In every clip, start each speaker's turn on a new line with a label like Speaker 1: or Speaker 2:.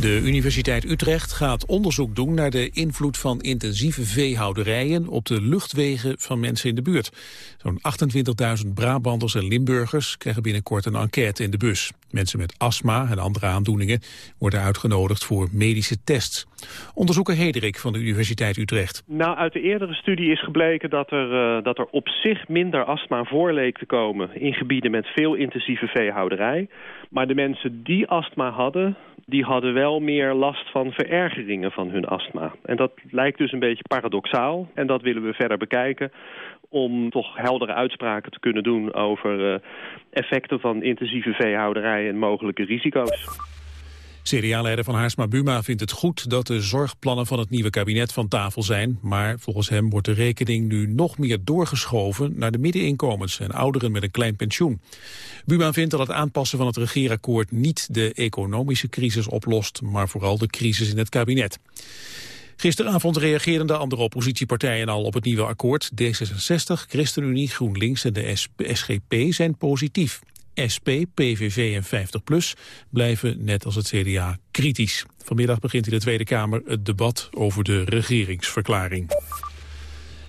Speaker 1: De Universiteit Utrecht gaat onderzoek doen naar de invloed van intensieve veehouderijen op de luchtwegen van mensen in de buurt. Zo'n 28.000 Brabanders en Limburgers krijgen binnenkort een enquête in de bus. Mensen met astma en andere aandoeningen worden uitgenodigd voor medische tests. Onderzoeker Hederik van de Universiteit Utrecht.
Speaker 2: Nou, uit de eerdere studie is gebleken dat er, uh, dat er op zich minder astma voor leek te komen in gebieden met veel intensieve veehouderij. Maar de mensen die astma hadden, die hadden wel meer last van verergeringen van hun astma. En dat lijkt dus een beetje paradoxaal. En dat willen we verder bekijken om toch heldere uitspraken te kunnen doen over uh, effecten van intensieve veehouderij en mogelijke risico's.
Speaker 1: CDA-leider van Haarsma Buma vindt het goed dat de zorgplannen van het nieuwe kabinet van tafel zijn. Maar volgens hem wordt de rekening nu nog meer doorgeschoven naar de middeninkomens en ouderen met een klein pensioen. Buma vindt dat het aanpassen van het regeerakkoord niet de economische crisis oplost, maar vooral de crisis in het kabinet. Gisteravond reageerden de andere oppositiepartijen al op het nieuwe akkoord. D66, ChristenUnie, GroenLinks en de SGP zijn positief. SP, PVV en 50PLUS blijven net als het CDA kritisch. Vanmiddag begint in de Tweede Kamer het debat over de regeringsverklaring.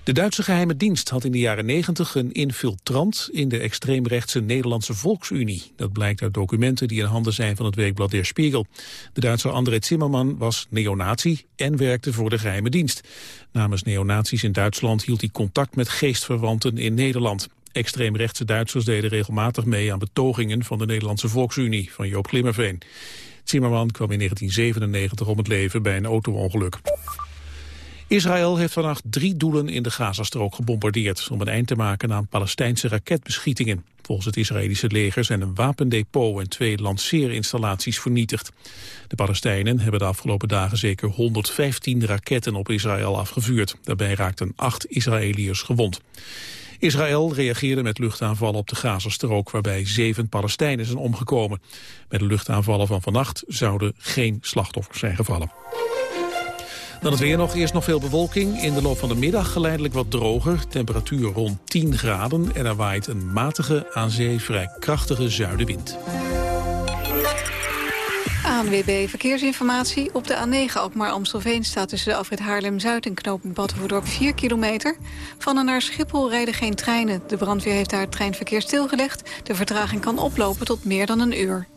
Speaker 1: De Duitse geheime dienst had in de jaren 90 een infiltrant in de extreemrechtse Nederlandse Volksunie. Dat blijkt uit documenten die in handen zijn van het weekblad Der Spiegel. De Duitse André Zimmerman was neonazi en werkte voor de geheime dienst. Namens neonazies in Duitsland hield hij contact met geestverwanten in Nederland. Extreemrechtse Duitsers deden regelmatig mee aan betogingen van de Nederlandse Volksunie van Joop Glimmerveen. Zimmerman kwam in 1997 om het leven bij een auto-ongeluk. Israël heeft vannacht drie doelen in de Gazastrook gebombardeerd... om een eind te maken aan Palestijnse raketbeschietingen. Volgens het Israëlische leger zijn een wapendepot en twee lanceerinstallaties vernietigd. De Palestijnen hebben de afgelopen dagen zeker 115 raketten op Israël afgevuurd. Daarbij raakten acht Israëliërs gewond. Israël reageerde met luchtaanvallen op de Gazastrook... waarbij zeven Palestijnen zijn omgekomen. Bij de luchtaanvallen van vannacht zouden geen slachtoffers zijn gevallen. Dan het weer nog. Eerst nog veel bewolking. In de loop van de middag geleidelijk wat droger. Temperatuur rond 10 graden. En er waait een matige, aan zee vrij krachtige zuidenwind.
Speaker 3: ANWB Verkeersinformatie. Op de A9 Alkmaar-Amstelveen staat tussen de afrit Haarlem-Zuid en knooppunt Battenverdorp 4 kilometer. Van en naar Schiphol rijden geen treinen. De brandweer heeft daar het treinverkeer stilgelegd. De vertraging kan oplopen tot meer dan een uur.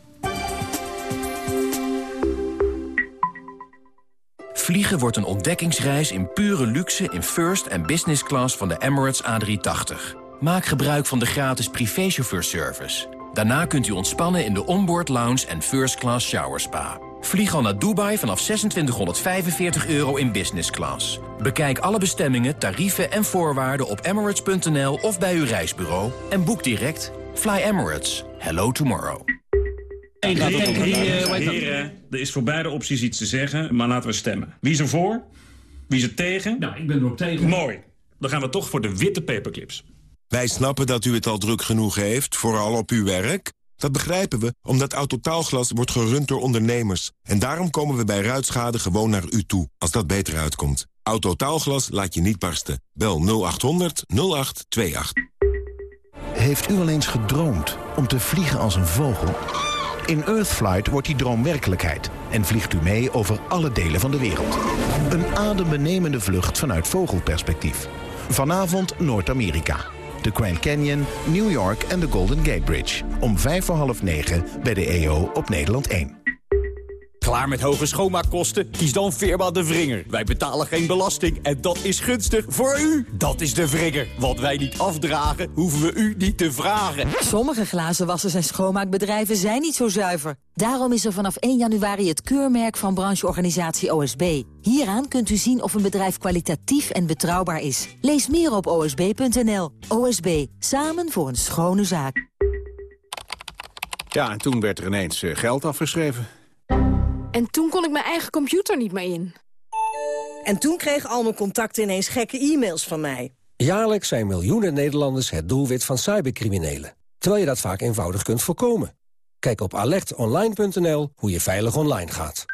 Speaker 4: Vliegen wordt een ontdekkingsreis in pure luxe in first en business class van de Emirates A380. Maak gebruik van de gratis privéchauffeurservice. Daarna kunt u ontspannen in de onboard lounge en first class shower spa. Vlieg al naar Dubai vanaf 2645 euro in business class. Bekijk alle bestemmingen, tarieven en voorwaarden op emirates.nl of bij uw reisbureau. En boek direct. Fly Emirates. Hello tomorrow.
Speaker 5: Heren, er is voor beide opties iets te zeggen, maar laten we stemmen. Wie is er voor? Wie is er tegen?
Speaker 6: Nou, ik ben er ook tegen.
Speaker 5: Mooi. Dan gaan we toch voor de witte paperclips.
Speaker 7: Wij snappen dat u het al druk genoeg heeft, vooral op uw werk. Dat begrijpen we, omdat Autotaalglas wordt gerund door ondernemers. En daarom komen we bij ruitschade gewoon naar u toe, als dat beter uitkomt. Autotaalglas laat je niet barsten. Bel 0800 0828.
Speaker 8: Heeft u al eens gedroomd om te vliegen als een vogel? In Earthflight wordt die droom werkelijkheid en vliegt u mee over alle delen van de wereld. Een adembenemende vlucht vanuit vogelperspectief. Vanavond Noord-Amerika. De Grand Canyon, New York en de Golden Gate Bridge. Om vijf voor half negen bij de EO op Nederland 1.
Speaker 9: Klaar met hoge schoonmaakkosten? Kies dan Firma De Vringer. Wij betalen geen belasting en dat is gunstig voor u. Dat is De Vringer. Wat wij niet afdragen, hoeven we u niet te vragen.
Speaker 10: Sommige glazenwassers en schoonmaakbedrijven zijn niet zo zuiver. Daarom is er vanaf 1 januari het keurmerk van brancheorganisatie OSB. Hieraan kunt u zien of een bedrijf kwalitatief en betrouwbaar is. Lees meer op osb.nl. OSB, samen voor een schone zaak.
Speaker 11: Ja, en toen werd er ineens eh, geld afgeschreven.
Speaker 12: En toen kon ik mijn eigen computer niet meer in.
Speaker 13: En toen kregen al mijn contacten ineens gekke e-mails van mij.
Speaker 14: Jaarlijks zijn miljoenen Nederlanders het doelwit van cybercriminelen. Terwijl je dat vaak eenvoudig kunt voorkomen. Kijk op alertonline.nl hoe je veilig online gaat.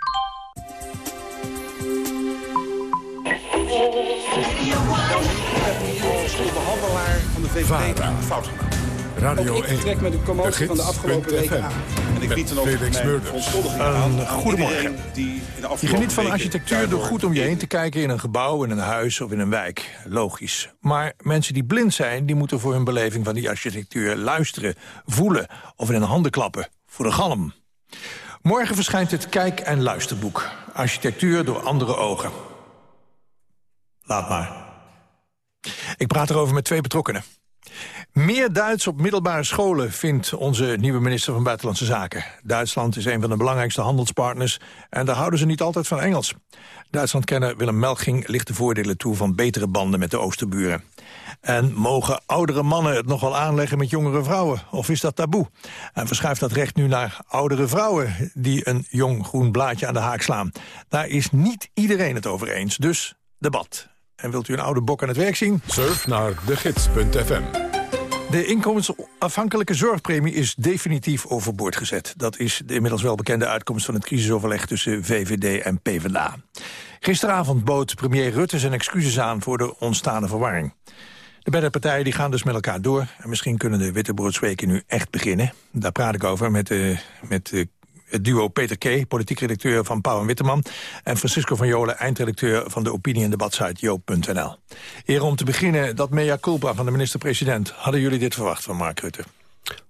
Speaker 11: behandelaar van de VVD fout.
Speaker 15: Radio
Speaker 6: Ook ik
Speaker 15: 1.
Speaker 6: trek me de commotie van de afgelopen weken aan.
Speaker 16: En ik bied dan ook
Speaker 15: Felix
Speaker 16: mijn verontschuldiging aan aan
Speaker 11: goedemorgen.
Speaker 16: die in de
Speaker 11: Je geniet van architectuur door goed om je heen te kijken in een gebouw, in een huis of in een wijk. Logisch. Maar mensen die blind zijn, die moeten voor hun beleving van die architectuur luisteren, voelen of in hun handen klappen. Voor de galm. Morgen verschijnt het Kijk- en Luisterboek. Architectuur door andere ogen. Laat maar. Ik praat erover met twee betrokkenen. Meer Duits op middelbare scholen vindt onze nieuwe minister van Buitenlandse Zaken. Duitsland is een van de belangrijkste handelspartners en daar houden ze niet altijd van Engels. Duitslandkenner Willem Melging ligt de voordelen toe van betere banden met de Oosterburen. En mogen oudere mannen het nog wel aanleggen met jongere vrouwen? Of is dat taboe? En verschuift dat recht nu naar oudere vrouwen die een jong groen blaadje aan de haak slaan? Daar is niet iedereen het over eens, dus debat. En wilt u een oude bok aan het werk zien?
Speaker 15: Surf naar degids.fm.
Speaker 11: De inkomensafhankelijke zorgpremie is definitief overboord gezet. Dat is de inmiddels welbekende uitkomst van het crisisoverleg tussen VVD en PvdA. Gisteravond bood premier Rutte zijn excuses aan voor de ontstane verwarring. De beide partijen die gaan dus met elkaar door. En misschien kunnen de wittebroodsweken nu echt beginnen. Daar praat ik over met, de, met de, het duo Peter K., politiek redacteur van Pauw en Witteman... en Francisco van Jolen, eindredacteur van de opinie- en debatsite joop.nl. Heren, om te beginnen, dat mea culpa van de minister-president. Hadden jullie dit verwacht van Mark Rutte?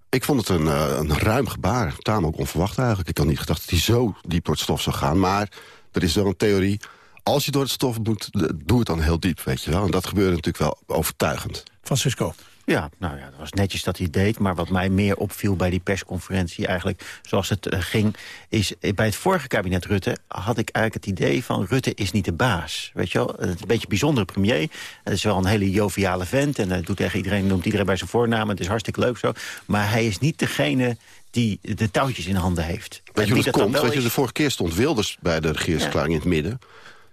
Speaker 17: Ik vond het een, eh, een ruim gebaar. Tamelijk onverwacht eigenlijk. Ik had niet gedacht dat hij zo diep door het stof zou gaan. Maar er is wel een theorie. Als je door het stof moet, eh, doe het dan heel diep, weet je wel. En dat gebeurde natuurlijk wel overtuigend.
Speaker 11: Francisco.
Speaker 18: Ja, nou ja, dat was netjes dat hij deed. Maar wat mij meer opviel bij die persconferentie eigenlijk... zoals het eh, ging, is eh, bij het vorige kabinet Rutte... had ik eigenlijk het idee van Rutte is niet de baas. Weet je wel? Het is een beetje een bijzondere premier. Het is wel een hele joviale vent. En hij doet tegen iedereen, noemt iedereen bij zijn voornaam. Het is hartstikke leuk zo. Maar hij is niet degene die de touwtjes in handen heeft.
Speaker 17: Weet je hoe dat komt? Weet je, de vorige keer stond Wilders bij de regeringsverklaring in het midden.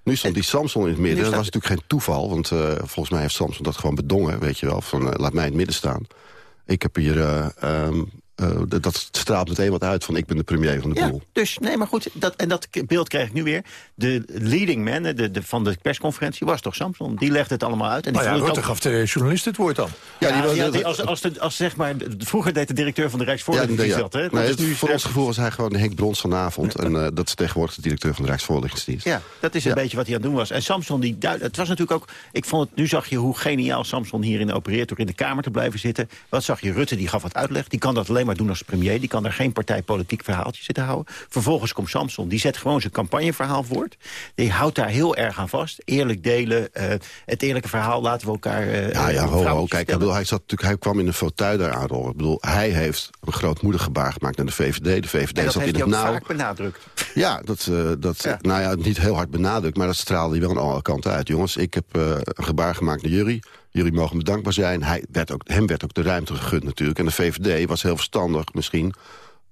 Speaker 17: Nu stond die Samson in het midden. Dat was natuurlijk geen toeval. Want eh, volgens mij heeft Samson dat gewoon bedongen. Weet je wel, van eh, laat mij in het midden staan. Ik heb hier... eh, eh, dat- straalt meteen wat uit van ik ben de premier van de
Speaker 18: Ja,
Speaker 17: boel.
Speaker 18: dus nee, maar goed, dat, en dat beeld kreeg ik nu weer. De leading man de, de, van de persconferentie was toch Samson? Die legde het allemaal uit. En die
Speaker 11: Nou ja, Rutte
Speaker 18: ook-
Speaker 11: gaf de journalist het woord dan.
Speaker 18: Ja,
Speaker 17: die wil-
Speaker 18: ja, die- als, als, de, als zeg maar, vroeger deed de directeur van de Rijksvoorlichting
Speaker 17: ja.
Speaker 18: dat, hè? Dat
Speaker 17: Nee,
Speaker 18: is
Speaker 17: het-
Speaker 18: nu
Speaker 17: voor ons gevoel was hij gewoon de Henk Brons vanavond. En eh, dat is tegenwoordig de directeur van de Rijksvoorlichtingsdienst.
Speaker 18: Ja, dat is een beetje wat hij aan het doen was. En Samson, die duid- het was natuurlijk ook... Ik vond het, nu zag je hoe geniaal Samson hierin opereert... door in de Kamer te blijven zitten. Wat zag je? Rutte, die gaf wat uitleg. Die kan dat alleen maar doen als premier. Die kan daar geen partijpolitiek verhaaltje zitten houden. Vervolgens komt Samson. Die zet gewoon zijn campagneverhaal voort. Die houdt daar heel erg aan vast. Eerlijk delen. eh, het eerlijke verhaal laten we elkaar... eh,
Speaker 17: Ja, ja, ho, Kijk, ik bedoel, hij, zat natuurlijk, hij kwam in een fauteuil daar aanrollen. Ik bedoel, hij heeft een grootmoedig gebaar gemaakt naar de VVD. De VVD
Speaker 18: En dat
Speaker 17: zat
Speaker 18: heeft
Speaker 17: in
Speaker 18: hij
Speaker 17: het nauw.
Speaker 18: vaak benadrukt.
Speaker 17: Ja, dat, eh, dat nou ja, niet heel hard benadrukt, maar dat straalde hij wel aan alle kanten uit. Jongens, ik heb een gebaar gemaakt naar jullie. Jullie mogen me dankbaar zijn. Hij werd ook, hem werd ook de ruimte gegund natuurlijk. En de VVD was heel verstandig misschien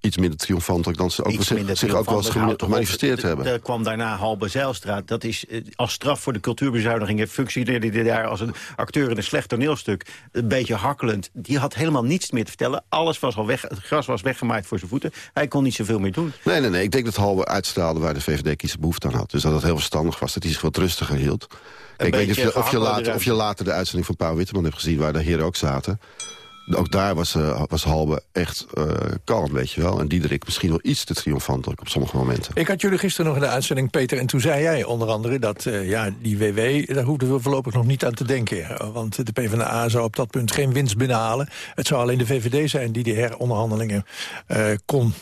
Speaker 17: iets minder triomfantelijk... dan ze ook, zich, ook wel eens gemanifesteerd hebben.
Speaker 18: Er kwam daarna Halbe Zijlstra. Dat is eh, als straf voor de cultuurbezuinigingen... functioneerde hij daar als een acteur in een slecht toneelstuk. Een beetje hakkelend. Die had helemaal niets meer te vertellen. Alles was al weg. Het gras was weggemaaid voor zijn voeten. Hij kon niet zoveel meer doen.
Speaker 17: Nee, nee, nee. Ik denk dat Halbe uitstraalde waar de VVD-kiezer behoefte aan had. Dus dat het heel verstandig was dat hij zich wat rustiger hield. Ik weet niet of je, of, later, of je later de uitzending van Pauw Witteman hebt gezien... waar de heren ook zaten. Ook daar was, eh, was Halbe echt eh, kalm, weet je wel. En Diederik misschien wel iets te triomfantelijk op sommige momenten.
Speaker 11: Ik had jullie gisteren nog in de uitzending, Peter, en toen zei jij onder andere dat eh, ja, die WW, daar hoefden we voorlopig nog niet aan te denken. Want de PvdA zou op dat punt geen winst binnenhalen. Het zou alleen de VVD zijn die die heronderhandelingen kon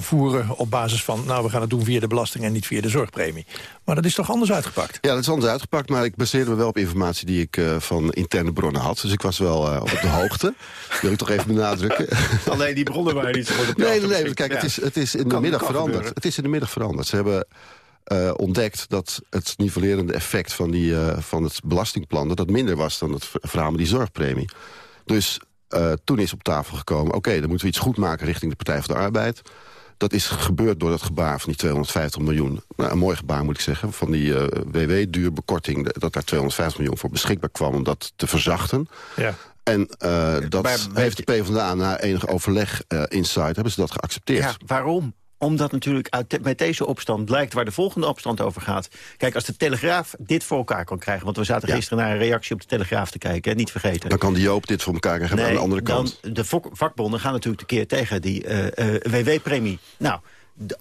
Speaker 11: voeren op basis van, nou, we gaan het doen via de belasting en niet via de zorgpremie. Maar dat is toch anders uitgepakt?
Speaker 17: Ja, dat is anders uitgepakt, maar ik baseerde me wel op informatie die ik van interne bronnen had. Dus ik was wel op de hoogte. Wil ik toch even benadrukken.
Speaker 18: Alleen die bronnen waren niet zo goed op
Speaker 17: Nee, nee, nee.
Speaker 18: geschikt.
Speaker 17: Kijk, het is, het is in de middag veranderd.
Speaker 18: gebeuren.
Speaker 17: Het is in de middag veranderd. Ze hebben eh, ontdekt dat het nivellerende effect van, die, eh, van het belastingplan... dat dat minder was dan het ver- verhaal met die zorgpremie. Dus eh, toen is op tafel gekomen... oké, dan moeten we iets goed maken richting de Partij van de Arbeid. Dat is gebeurd door dat gebaar van die 250 miljoen. Nou, een mooi gebaar moet ik zeggen. Van die eh, WW-duurbekorting, dat daar 250 miljoen voor beschikbaar kwam... om dat te verzachten.
Speaker 11: Ja.
Speaker 17: En eh, dat
Speaker 18: Maar-
Speaker 17: heeft de PvdA na enig overleg eh inside hebben ze dat geaccepteerd.
Speaker 18: Ja, waarom? omdat natuurlijk uit met deze opstand blijkt waar de volgende opstand over gaat. Kijk, als de Telegraaf dit voor elkaar kan krijgen... want we zaten gisteren naar een reactie op de Telegraaf te kijken, hè, niet vergeten.
Speaker 17: Dan kan die Joop dit voor elkaar krijgen aan de andere kant.
Speaker 18: Dan, de vakbonden gaan natuurlijk de keer tegen die uh, uh, WW-premie. Nou,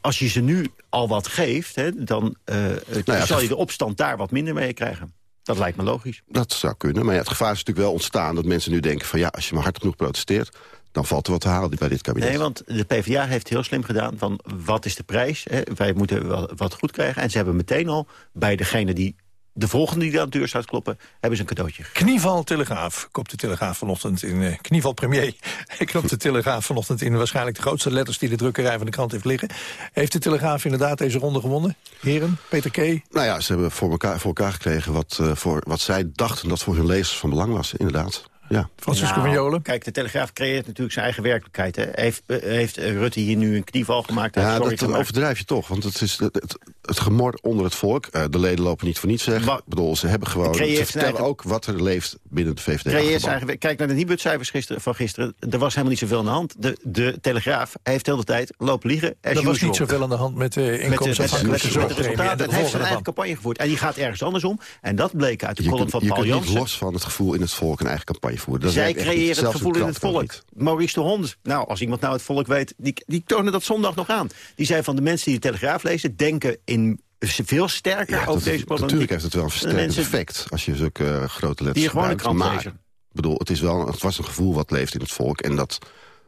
Speaker 18: als je ze nu al wat geeft, hè, dan uh, nou ja, zal je de opstand daar wat minder mee krijgen. Dat lijkt me logisch.
Speaker 17: Dat zou kunnen, maar ja, het gevaar is natuurlijk wel ontstaan... dat mensen nu denken van ja, als je maar hard genoeg protesteert dan valt er wat te halen bij dit kabinet.
Speaker 18: Nee, want de PvdA heeft heel slim gedaan van wat is de prijs? Hè? Wij moeten wat goed krijgen. En ze hebben meteen al bij degene die de volgende die aan de deur staat kloppen, hebben ze een cadeautje.
Speaker 11: Knieval Telegraaf, koopt de Telegraaf vanochtend in... Uh, knieval Premier, ik klopt de Telegraaf vanochtend in... waarschijnlijk de grootste letters die de drukkerij van de krant heeft liggen. Heeft de Telegraaf inderdaad deze ronde gewonnen? Heren, Peter K.
Speaker 17: Nou ja, ze hebben voor elkaar, voor elkaar gekregen wat, uh, voor, wat zij dachten dat voor hun lezers van belang was, inderdaad. Ja.
Speaker 11: Francisco nou, van Jolen?
Speaker 18: Kijk, de Telegraaf creëert natuurlijk zijn eigen werkelijkheid. Hè. Heeft, uh, heeft Rutte hier nu een knieval gemaakt?
Speaker 17: Ja, dat overdrijf je toch. Want het is het, het, gemor onder het volk. Uh, de leden lopen niet voor niets weg. Ik bedoel, ze hebben gewoon... Ze vertellen eigen... ook wat er leeft binnen de VVD.
Speaker 18: Eigen... Kijk naar de Nibud-cijfers gisteren, van gisteren. Er was helemaal niet zoveel aan de hand. De, de Telegraaf heeft de hele tijd lopen liegen.
Speaker 11: Er was niet zoveel aan de hand met de inkomensafhankelijke
Speaker 18: zorgpremie. Het heeft zijn eigen campagne gevoerd. En die gaat ergens anders om. En dat bleek uit de column van Paul Jansen.
Speaker 17: Je kunt niet los van het gevoel in het volk een eigen campagne voeren.
Speaker 18: Zij creëren het gevoel in het volk. Maurice de Hond, nou, als iemand nou het volk weet... die, die toonde dat zondag nog aan. Die zei van de mensen die de Telegraaf lezen... denken in veel sterker ja, over deze problematiek.
Speaker 17: Natuurlijk heeft het wel een versterkend effect... als je zulke uh, grote letters
Speaker 18: Die gewoon
Speaker 17: bedoel, het, is wel, het was een gevoel wat leeft in het volk... en dat,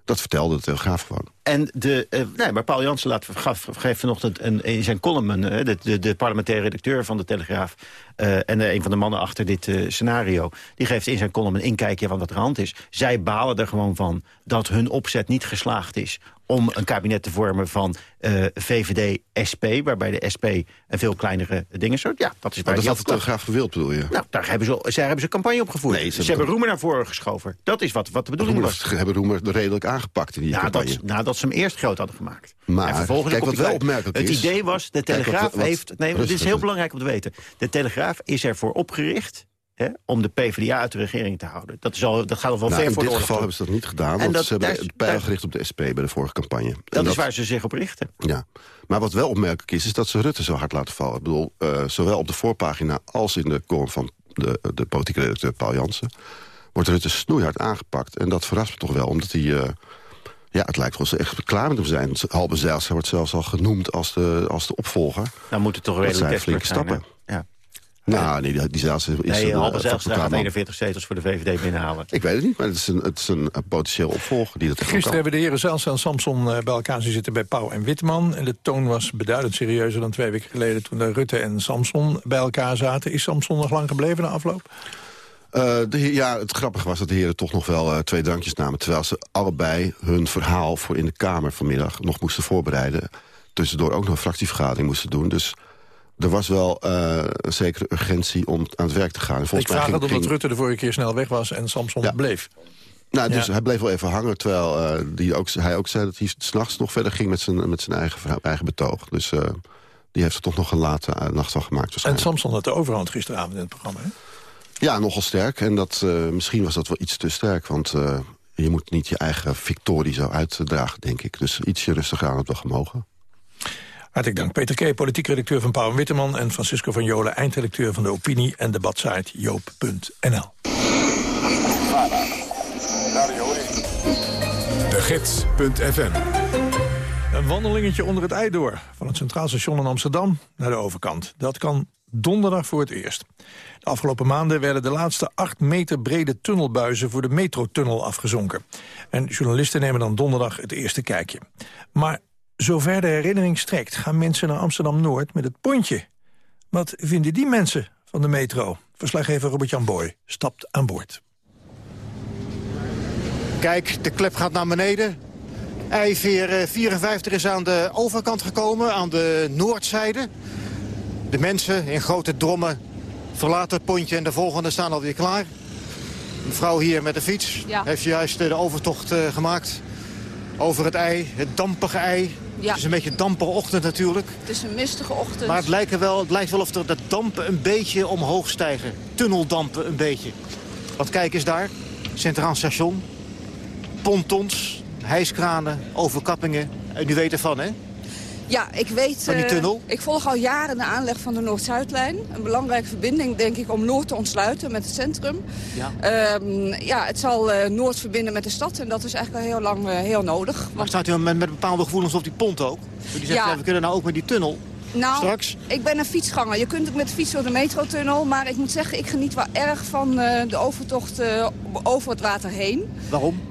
Speaker 17: dat vertelde de Telegraaf gewoon.
Speaker 18: En de, uh, nee, maar Paul Jansen laat, gaf, geeft vanochtend een, in zijn column... Een, de, de, de parlementaire redacteur van de Telegraaf... Uh, en een van de mannen achter dit scenario... die geeft in zijn column een inkijkje van wat er aan de hand is. Zij balen er gewoon van dat hun opzet niet geslaagd is om een kabinet te vormen van uh, VVD, SP... waarbij de SP een veel kleinere dingen soort. Ja, dat is
Speaker 17: maar dat had de Telegraaf gewild, bedoel je?
Speaker 18: Nou, daar hebben ze, zij hebben ze campagne opgevoerd. Nee, ze, ze hebben Roemer naar voren geschoven. Dat is wat, wat de bedoeling
Speaker 17: Roemer,
Speaker 18: was.
Speaker 17: hebben Roemer redelijk aangepakt in die campagne.
Speaker 18: Dat, nadat ze hem eerst groot hadden gemaakt.
Speaker 17: Maar, en vervolgens kijk, wat wel opmerkelijk
Speaker 18: Het idee was, de Telegraaf heeft... Nee, dit is heel belangrijk om te weten. De Telegraaf is ervoor opgericht Hè, om de PvdA uit de regering te houden. Dat, is al, dat gaat al wel
Speaker 17: nou,
Speaker 18: ver voor
Speaker 17: de
Speaker 18: In
Speaker 17: dit geval hebben ze dat niet gedaan, want dat, ze hebben het pijl gericht op de SP bij de vorige campagne.
Speaker 18: Dat, dat is waar ze zich op richten.
Speaker 17: Ja, maar wat wel opmerkelijk is, is dat ze Rutte zo hard laten vallen. Ik bedoel, uh, zowel op de voorpagina als in de column van de, de politieke redacteur Paul Jansen... wordt Rutte snoeihard aangepakt. En dat verrast me toch wel, omdat hij... Uh, ja, het lijkt wel echt klaar met hem zijn. Halbe Zijlstra wordt zelfs al genoemd als de, als de opvolger.
Speaker 18: Dan moet het toch redelijk
Speaker 17: flinke stappen. Nou, nee, die, die zelfs is
Speaker 18: nee, een, Halbe Zijlstra gaat 41 zetels voor de VVD binnenhalen.
Speaker 17: Ik weet het niet, maar het is een, het is een, potentieel opvolger die dat
Speaker 11: Gisteren hebben de heren Zijlstra en Samson bij elkaar zitten bij Pauw en Witman. En de toon was beduidend serieuzer dan twee weken geleden... toen de Rutte en Samson bij elkaar zaten. Is Samson nog lang gebleven na afloop?
Speaker 17: Uh, de, ja, het grappige was dat de heren toch nog wel uh, twee drankjes namen... terwijl ze allebei hun verhaal voor in de Kamer vanmiddag nog moesten voorbereiden. Tussendoor ook nog een fractievergadering moesten doen. Dus er was wel uh, een zekere urgentie om aan het werk te gaan.
Speaker 11: Volgens Ik vraag het omdat Rutte de vorige keer snel weg was en Samson ja. bleef.
Speaker 17: Nou, dus ja. hij bleef wel even hangen, terwijl uh, die ook, hij ook zei dat hij s'nachts nog verder ging met zijn, met zijn eigen, eigen betoog. Dus uh, die heeft er toch nog een late nacht van gemaakt.
Speaker 11: En Samson had de overhand gisteravond in het programma, hè?
Speaker 17: Ja, nogal sterk. En dat, misschien was dat wel iets te sterk, want je moet niet je eigen victorie zo uitdragen, denk ik. Dus ietsje rustiger aan het wel gemogen.
Speaker 11: Hartelijk dank. Peter K., politiek redacteur van Pauw Witteman... en Francisco van Jolen, eindredacteur van de opinie- en debatsite joop.nl.
Speaker 15: De Gids.fm
Speaker 11: Een wandelingetje onder het ei door. Van het Centraal Station in Amsterdam naar de overkant. Dat kan donderdag voor het eerst. De afgelopen maanden werden de laatste acht meter brede tunnelbuizen... voor de metrotunnel afgezonken. En journalisten nemen dan donderdag het eerste kijkje. Maar Zover de herinnering strekt gaan mensen naar Amsterdam-Noord met het pontje. Wat vinden die mensen van de metro? Verslaggever Robert-Jan Boy stapt aan boord.
Speaker 16: Kijk, de klep gaat naar beneden. IJveer 54 is aan de overkant gekomen, aan de noordzijde. De mensen in grote drommen verlaten het pontje en de volgende staan alweer klaar. Een vrouw hier met de fiets ja. heeft juist de overtocht uh, gemaakt over het ei, het dampige ei. Ja. Het is een beetje een dampige ochtend natuurlijk.
Speaker 12: Het is een mistige ochtend.
Speaker 16: Maar het lijkt, wel, het lijkt wel of er de dampen een beetje omhoog stijgen. Tunneldampen een beetje. Want kijk eens daar. Centraal station. Pontons, hijskranen, overkappingen. En u weet ervan, hè?
Speaker 19: Ja, ik weet...
Speaker 16: Van die
Speaker 19: eh,
Speaker 16: tunnel?
Speaker 19: ik volg al jaren de aanleg van de Noord-Zuidlijn. Een belangrijke verbinding, denk ik, om Noord te ontsluiten met het centrum.
Speaker 16: Ja.
Speaker 19: Ehm, ja, het zal eh, Noord verbinden met de stad en dat is eigenlijk al heel lang eh, heel nodig.
Speaker 16: Maar staat u met, met bepaalde gevoelens op die pont ook? Die zegt,
Speaker 19: Ja.
Speaker 16: we kunnen nou ook met die tunnel.
Speaker 19: Nou,
Speaker 16: Straks?
Speaker 19: ik ben een fietsganger. Je kunt ook met de fiets door de metrotunnel. Maar ik moet zeggen, ik geniet wel erg van de overtocht over het water heen.
Speaker 16: Waarom?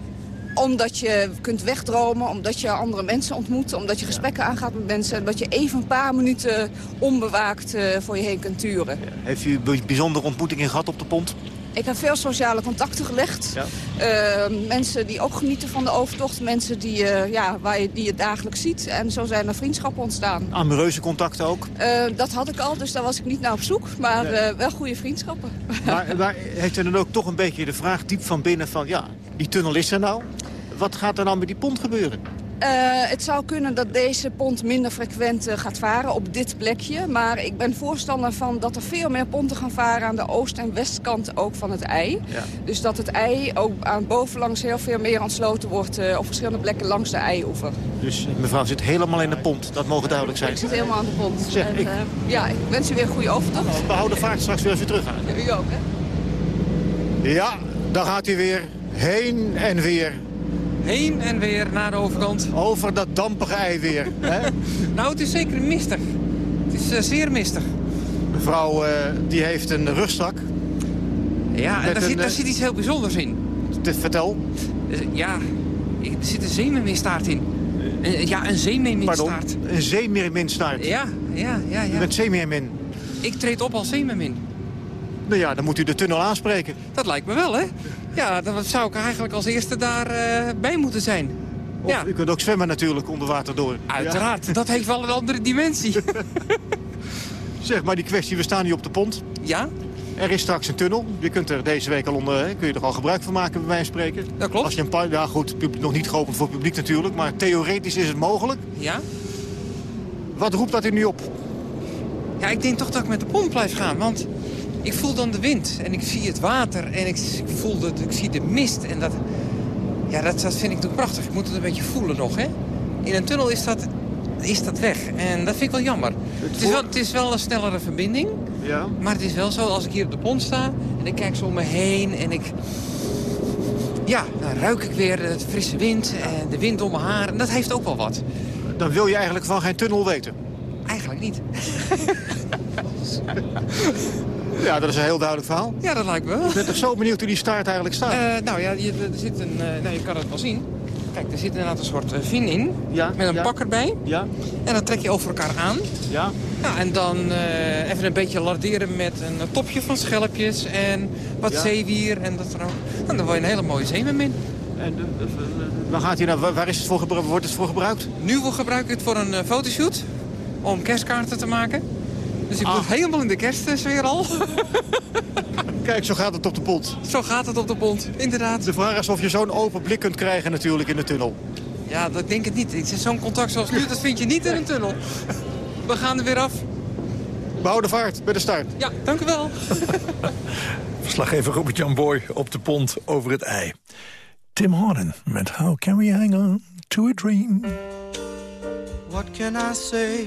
Speaker 19: Omdat je kunt wegdromen, omdat je andere mensen ontmoet... omdat je gesprekken aangaat met mensen... dat je even een paar minuten onbewaakt eh, voor je heen kunt turen.
Speaker 16: Heeft u bij- bijzondere ontmoetingen gehad op de pont?
Speaker 19: Ik heb veel sociale contacten gelegd.
Speaker 16: Ja.
Speaker 19: Eh, mensen die ook genieten van de overtocht. Mensen die, eh, ja, waar je, die je dagelijks ziet. En zo zijn er vriendschappen ontstaan.
Speaker 16: Amoureuze contacten ook?
Speaker 19: Dat had ik al, dus daar was ik niet naar op zoek. Maar
Speaker 16: Nee.
Speaker 19: wel goede vriendschappen.
Speaker 16: Maar, maar heeft u dan ook toch een beetje de vraag diep van binnen van... ja, die tunnel is er nou. Wat gaat er nou met die pont gebeuren?
Speaker 19: Eh, het zou kunnen dat deze pont minder frequent eh, gaat varen op dit plekje. Maar ik ben voorstander van dat er veel meer ponten gaan varen... aan de oost- en westkant ook van het ei.
Speaker 16: Ja.
Speaker 19: Dus dat het ei ook aan bovenlangs heel veel meer ontsloten wordt... eh, op verschillende plekken langs de eioever.
Speaker 16: Dus mevrouw zit helemaal in de pont. Dat mogen duidelijk zijn.
Speaker 19: Ik zit helemaal aan de pont.
Speaker 16: Zeg,
Speaker 19: En,
Speaker 16: ik-
Speaker 19: ja, ik wens u weer een goede overtocht.
Speaker 16: We houden vaart straks weer even terug aan.
Speaker 19: U ook, hè?
Speaker 16: Ja, daar gaat hij weer. Heen en weer.
Speaker 20: Heen en weer naar de overkant.
Speaker 16: Over dat dampige ei weer. Hè?
Speaker 20: Nou, het is zeker mistig. Het is eh, zeer mistig.
Speaker 16: Mevrouw eh, die heeft een rugzak.
Speaker 20: Ja, en
Speaker 16: Met
Speaker 20: daar,
Speaker 16: een,
Speaker 20: zit, daar
Speaker 16: eh,
Speaker 20: zit iets heel bijzonders in.
Speaker 16: Vertel.
Speaker 20: Ja, er zit een zeemerminstaart in. Ja, een zeemerminstaart.
Speaker 16: Pardon, een zeemeerminstaart.
Speaker 20: Ja, ja, ja, ja.
Speaker 16: bent zeemeermin.
Speaker 20: Ik treed op als zeemermin.
Speaker 16: Nou ja, dan moet u de tunnel aanspreken.
Speaker 20: Dat lijkt me wel, hè? Ja, dan zou ik eigenlijk als eerste daarbij bij moeten zijn.
Speaker 16: Of
Speaker 20: ja,
Speaker 16: u kunt ook zwemmen natuurlijk onder water door.
Speaker 20: uiteraard. Dat heeft wel een andere dimensie.
Speaker 16: Zeg maar die kwestie, we staan hier op de pont.
Speaker 20: Ja?
Speaker 16: Er is straks een tunnel. Je kunt er deze week al onder, hè, kun je er al gebruik van maken bij wijze van spreken.
Speaker 20: Dat klopt.
Speaker 16: Als je een paar, ja goed, nog niet geopend voor het publiek natuurlijk, maar theoretisch is het mogelijk.
Speaker 20: Ja?
Speaker 16: Wat roept dat u nu op?
Speaker 20: Ja, ik denk toch dat ik met de pomp blijf gaan, want ik voel dan de wind en ik zie het water en ik, ik voel de, ik zie de mist en dat, ja, dat, dat vind ik toch prachtig. Ik moet het een beetje voelen nog, hè. In een tunnel is dat, is dat weg en dat vind ik wel jammer. Het is wel, het is wel een snellere verbinding,
Speaker 16: Ja.
Speaker 20: maar het is wel zo als ik hier op de pont sta en ik kijk zo om me heen en ik... Ja, dan ruik ik weer de frisse wind en de wind om mijn haar en dat heeft ook wel wat.
Speaker 16: Dan wil je eigenlijk van geen tunnel weten.
Speaker 20: Eigenlijk niet.
Speaker 16: Ja, dat is een heel duidelijk verhaal.
Speaker 20: Ja, dat lijkt me wel.
Speaker 16: Ik ben toch zo benieuwd hoe die staart eigenlijk staat.
Speaker 20: Eh, nou ja, je, er zit een, eh, nou, je kan het wel zien. Kijk, er zit inderdaad een soort eh, vin in.
Speaker 16: Ja,
Speaker 20: met een
Speaker 16: ja.
Speaker 20: pak erbij.
Speaker 16: Ja,
Speaker 20: En dan trek je over elkaar aan.
Speaker 16: ja.
Speaker 20: Ja, en dan even een beetje larderen met een topje van schelpjes en wat
Speaker 16: Ja.
Speaker 20: zeewier en dat er ook. En dan word je een hele mooie zeemermin.
Speaker 16: En eh, eh, waar gaat hij nou? Waar- is het voor? Wordt het voor gebruikt?
Speaker 20: Nu gebruik ik het voor een fotoshoot. Om kerstkaarten te maken. Dus ik
Speaker 16: Ah.
Speaker 20: moet helemaal in de kerstsfeer al.
Speaker 16: Kijk, zo gaat het op de pont.
Speaker 20: Zo gaat het op de pont, inderdaad.
Speaker 16: De vraag is of je zo'n open blik kunt krijgen natuurlijk in de tunnel.
Speaker 20: Ja, dat denk ik niet. Ik zeg, Zo'n contact zoals nu, dat vind je niet in een tunnel. We gaan er weer af.
Speaker 16: Behoud de vaart bij de start.
Speaker 20: Ja, dank u wel.
Speaker 11: Verslaggever Robert-Jan Boy op de pont over het ei. Tim Hornen met How Can We Hang On To A Dream.
Speaker 21: What can I say?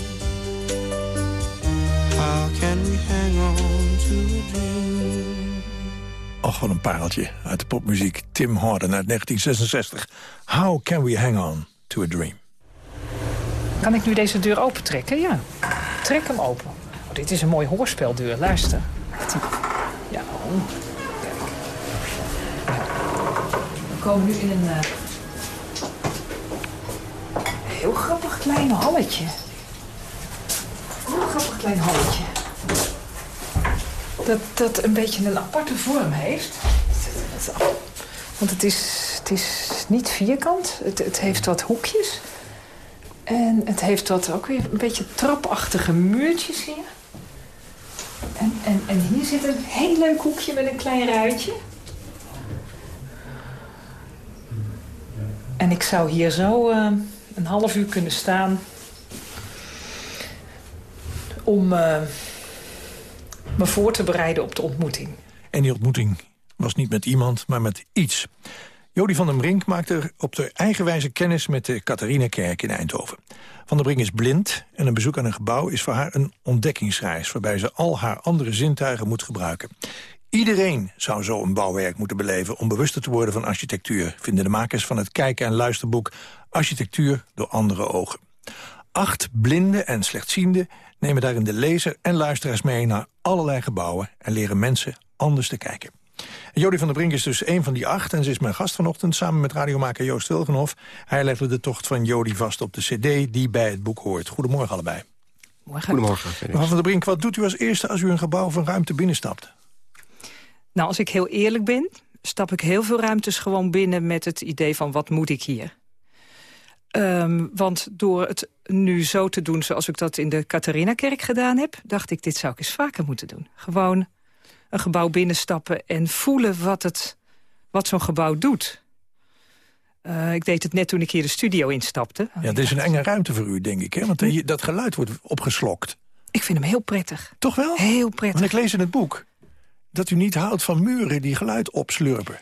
Speaker 11: Och, wat een pareltje uit de popmuziek. Tim Harden uit 1966. How can we hang on to a dream?
Speaker 22: Kan ik nu deze deur opentrekken? Ja. Trek hem open. Oh, dit is een mooi hoorspel,deur. Luister. Ja, oh. Kijk. Ja. We komen nu in een uh, heel grappig klein halletje. Heel grappig klein halletje. Dat, dat een beetje een aparte vorm heeft. Want het is, het is niet vierkant. Het, het heeft wat hoekjes. En het heeft wat ook weer een beetje trapachtige muurtjes hier. En, en, en hier zit een heel leuk hoekje met een klein ruitje. En ik zou hier zo uh, een half uur kunnen staan... om uh, me voor te bereiden op de ontmoeting.
Speaker 11: En die ontmoeting was niet met iemand, maar met iets. Jody van den Brink maakte op de eigen wijze kennis met de Catharinakerk in Eindhoven. Van den Brink is blind en een bezoek aan een gebouw is voor haar een ontdekkingsreis... waarbij ze al haar andere zintuigen moet gebruiken. Iedereen zou zo een bouwwerk moeten beleven om bewuster te worden van architectuur... vinden de makers van het kijken- en luisterboek Architectuur door andere ogen. Acht blinde en slechtzienden nemen daarin de lezer en luisteraars mee... naar allerlei gebouwen en leren mensen anders te kijken. Jody van der Brink is dus een van die acht... en ze is mijn gast vanochtend samen met radiomaker Joost Wilgenhof. Hij legde de tocht van Jody vast op de cd die bij het boek hoort. Goedemorgen allebei.
Speaker 22: Morgen.
Speaker 17: Goedemorgen.
Speaker 11: Mevrouw van der Brink, wat doet u als eerste als u een gebouw van ruimte binnenstapt?
Speaker 22: Nou, als ik heel eerlijk ben, stap ik heel veel ruimtes gewoon binnen... met het idee van wat moet ik hier? Um, want door het nu zo te doen zoals ik dat in de Catharina-kerk gedaan heb... dacht ik, dit zou ik eens vaker moeten doen. Gewoon een gebouw binnenstappen en voelen wat, het, wat zo'n gebouw doet. Uh, ik deed het net toen ik hier de studio instapte.
Speaker 11: Ja, het is een enge ruimte voor u, denk ik. Hè? Want uh, dat geluid wordt opgeslokt.
Speaker 22: Ik vind hem heel prettig.
Speaker 11: Toch wel?
Speaker 22: Heel prettig.
Speaker 11: Want ik lees in het boek dat u niet houdt van muren die geluid opslurpen.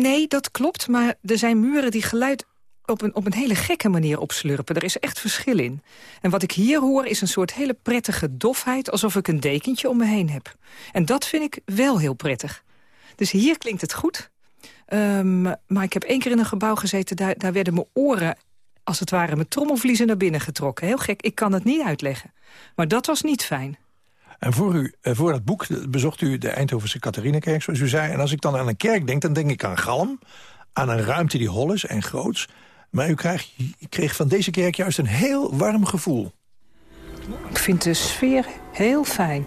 Speaker 22: Nee, dat klopt. Maar er zijn muren die geluid op een, op een hele gekke manier opslurpen. Er is echt verschil in. En wat ik hier hoor is een soort hele prettige dofheid... alsof ik een dekentje om me heen heb. En dat vind ik wel heel prettig. Dus hier klinkt het goed. Um, maar ik heb één keer in een gebouw gezeten... daar, daar werden mijn oren als het ware met trommelvliezen naar binnen getrokken. Heel gek, ik kan het niet uitleggen. Maar dat was niet fijn.
Speaker 11: En voor, u, voor dat boek bezocht u de Eindhovense Catharinakerk, zoals u zei. En als ik dan aan een kerk denk, dan denk ik aan galm. Aan een ruimte die hol is en groots. Maar u kreeg, kreeg van deze kerk juist een heel warm gevoel.
Speaker 22: Ik vind de sfeer heel fijn.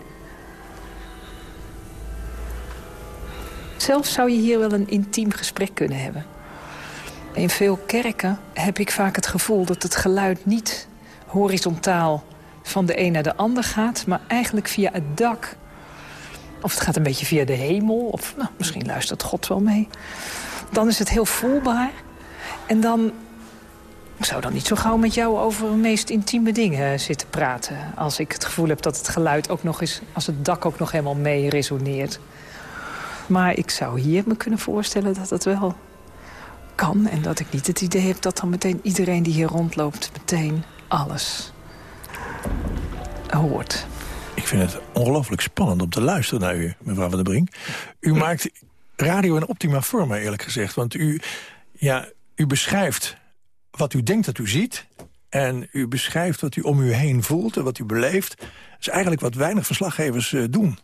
Speaker 22: Zelfs zou je hier wel een intiem gesprek kunnen hebben. In veel kerken heb ik vaak het gevoel dat het geluid niet horizontaal van de een naar de ander gaat... maar eigenlijk via het dak. Of het gaat een beetje via de hemel. Of nou, misschien luistert God wel mee. Dan is het heel voelbaar. En dan ik zou dan niet zo gauw met jou over de meest intieme dingen zitten praten. Als ik het gevoel heb dat het geluid ook nog eens... als het dak ook nog helemaal mee resoneert. Maar ik zou hier me kunnen voorstellen dat het wel kan. En dat ik niet het idee heb dat dan meteen iedereen die hier rondloopt... meteen alles hoort.
Speaker 11: Ik vind het ongelooflijk spannend om te luisteren naar u, mevrouw van der Brink. U maakt radio in optima forma, eerlijk gezegd. Want u, ja, u beschrijft wat u denkt dat u ziet... en u beschrijft wat u om u heen voelt en wat u beleeft... Is eigenlijk wat weinig verslaggevers uh, doen.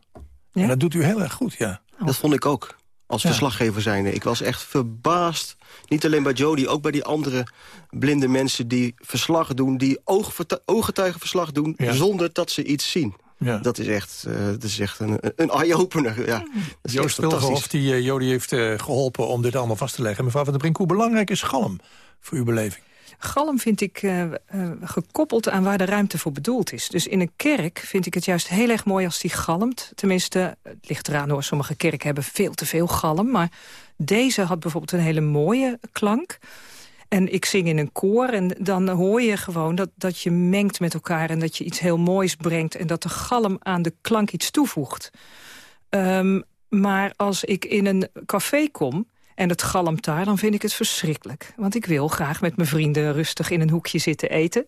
Speaker 11: Ja? En dat doet u heel erg goed, ja.
Speaker 17: Dat vond ik ook, als ja. verslaggever zijnde. Ik was echt verbaasd, niet alleen bij Jody... ook bij die andere blinde mensen die verslag doen... die ooggetuigenverslag doen ja. zonder dat ze iets zien. Ja. Dat is echt, uh, dat is echt een, een eye-opener. Ja,
Speaker 11: Joost Wilgenhof, die uh, Jody heeft uh, geholpen om dit allemaal vast te leggen. Mevrouw van der Brink, hoe belangrijk is galm voor uw beleving?
Speaker 22: galm vind ik uh, uh, gekoppeld aan waar de ruimte voor bedoeld is. Dus in een kerk vind ik het juist heel erg mooi als die galmt. Tenminste, het ligt eraan hoor, sommige kerken hebben veel te veel galm. Maar deze had bijvoorbeeld een hele mooie klank. En ik zing in een koor en dan hoor je gewoon dat, dat je mengt met elkaar... en dat je iets heel moois brengt en dat de galm aan de klank iets toevoegt. Um, maar als ik in een café kom en het galmt daar, dan vind ik het verschrikkelijk. Want ik wil graag met mijn vrienden rustig in een hoekje zitten eten.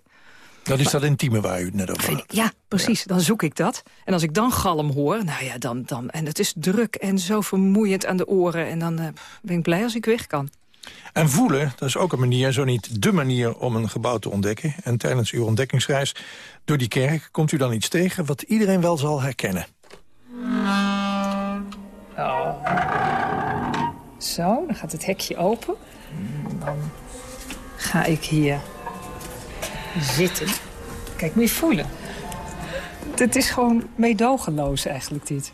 Speaker 11: Dat is dat intieme waar u het net over had.
Speaker 22: Ja, precies. Dan zoek ik dat. En als ik dan galm hoor, nou ja, dan... dan en het is druk en zo vermoeiend aan de oren. En dan uh, ben ik blij als ik weg kan.
Speaker 11: En voelen, dat is ook een manier, zo niet de manier om een gebouw te ontdekken. En tijdens uw ontdekkingsreis door die kerk komt u dan iets tegen... wat iedereen wel zal herkennen.
Speaker 22: Oh. Zo, dan gaat het hekje open. Dan ga ik hier zitten. Kijk, moet je voelen. Het is gewoon meedogenloos eigenlijk dit.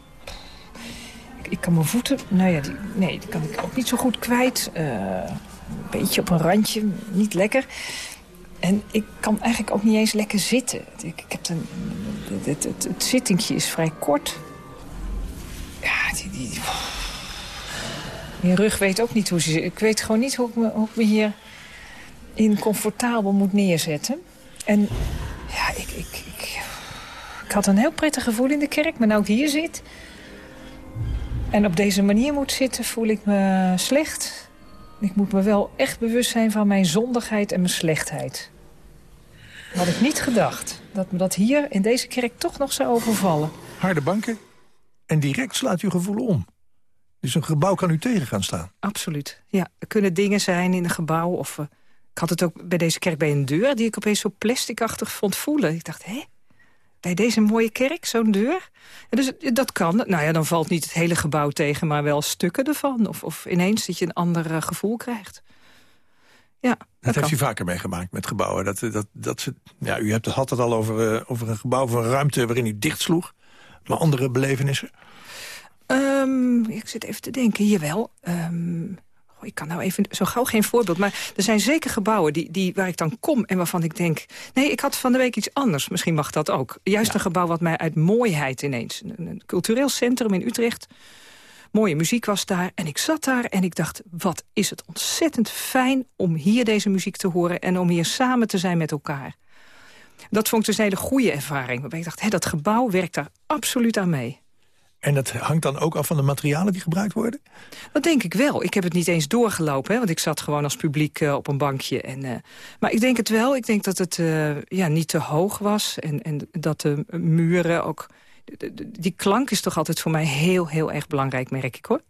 Speaker 22: Ik, ik, kan mijn voeten... Nou ja, die, nee, die kan ik ook niet zo goed kwijt. Uh, een beetje op een randje, niet lekker. En ik kan eigenlijk ook niet eens lekker zitten. Ik, ik heb een, het, het, is vrij kort. Ja, die, die, die rug weet ook niet hoe ze... Ik weet gewoon niet hoe ik me, hoe ik me hier in comfortabel moet neerzetten. En ja, ik, ik, ik, ik had een heel prettig gevoel in de kerk. Maar nu ik hier zit en op deze manier moet zitten, voel ik me slecht. Ik moet me wel echt bewust zijn van mijn zondigheid en mijn slechtheid. Had ik niet gedacht dat me dat hier in deze kerk toch nog zou overvallen.
Speaker 11: Harde banken en direct slaat uw gevoel om. Dus een gebouw kan u tegen gaan staan.
Speaker 22: Absoluut. Ja, er kunnen dingen zijn in een gebouw. Of, uh, ik had het ook bij deze kerk bij een deur... die ik opeens zo plasticachtig vond voelen. Ik dacht, hé, bij deze mooie kerk, zo'n deur? dus dat kan. Nou ja, dan valt niet het hele gebouw tegen... maar wel stukken ervan. Of, of ineens dat je een ander uh, gevoel krijgt. Ja, dat,
Speaker 11: dat heeft u vaker meegemaakt met gebouwen. Dat, dat, dat ze, ja, u hebt, had het al over, uh, over een gebouw een ruimte waarin u dichtsloeg. Maar andere belevenissen?
Speaker 22: Um, ik zit even te denken, jawel. Um, ik kan nou even zo gauw geen voorbeeld. Maar er zijn zeker gebouwen die, die, waar ik dan kom en waarvan ik denk... nee, ik had van de week iets anders. Misschien mag dat ook. Juist een gebouw wat mij uit mooiheid ineens... Een, een, cultureel centrum in Utrecht. Mooie muziek was daar. En ik zat daar en ik dacht, wat is het ontzettend fijn... om hier deze muziek te horen en om hier samen te zijn met elkaar. Dat vond ik dus een hele goede ervaring. Waarbij ik dacht, hé, dat gebouw werkt daar absoluut aan mee.
Speaker 11: En dat hangt dan ook af van de materialen die gebruikt worden?
Speaker 22: Dat denk ik wel. Ik heb het niet eens doorgelopen, hè, want ik zat gewoon als publiek uh, op een bankje. En, uh, maar ik denk het wel. Ik denk dat het uh, ja, niet te hoog was en, en dat de muren ook... Die klank is toch altijd voor mij heel, heel erg belangrijk, merk ik hoor.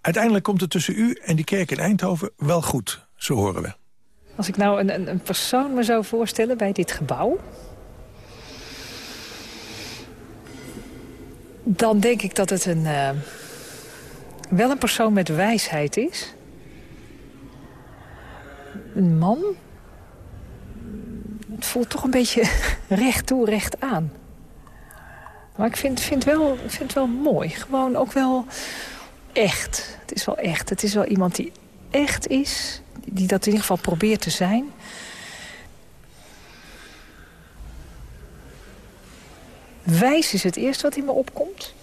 Speaker 11: Uiteindelijk komt het tussen u en die kerk in Eindhoven wel goed, zo horen we.
Speaker 22: Als ik nou een, een persoon me zou voorstellen bij dit gebouw... dan denk ik dat het een, uh, wel een persoon met wijsheid is. Een man. Het voelt toch een beetje recht toe, recht aan. Maar ik vind, vind, wel, vind het wel mooi. Gewoon ook wel echt. Het is wel echt. Het is wel iemand die echt is. Die dat in ieder geval probeert te zijn. Wijs is het eerste wat in me opkomt.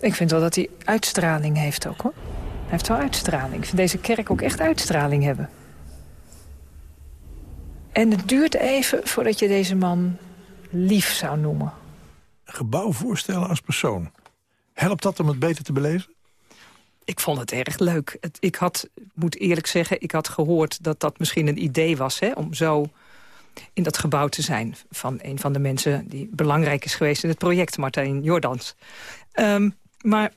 Speaker 22: Ik vind wel dat hij uitstraling heeft ook, hoor. Hij heeft wel uitstraling. Ik vind deze kerk ook echt uitstraling hebben. En het duurt even voordat je deze man lief zou noemen.
Speaker 11: Gebouw voorstellen als persoon. Helpt dat om het beter te beleven?
Speaker 22: Ik vond het erg leuk. Het, ik had, moet eerlijk zeggen, ik had gehoord dat dat misschien een idee was... Hè, om zo in dat gebouw te zijn. Van een van de mensen die belangrijk is geweest in het project, Martijn Jordans. Um, maar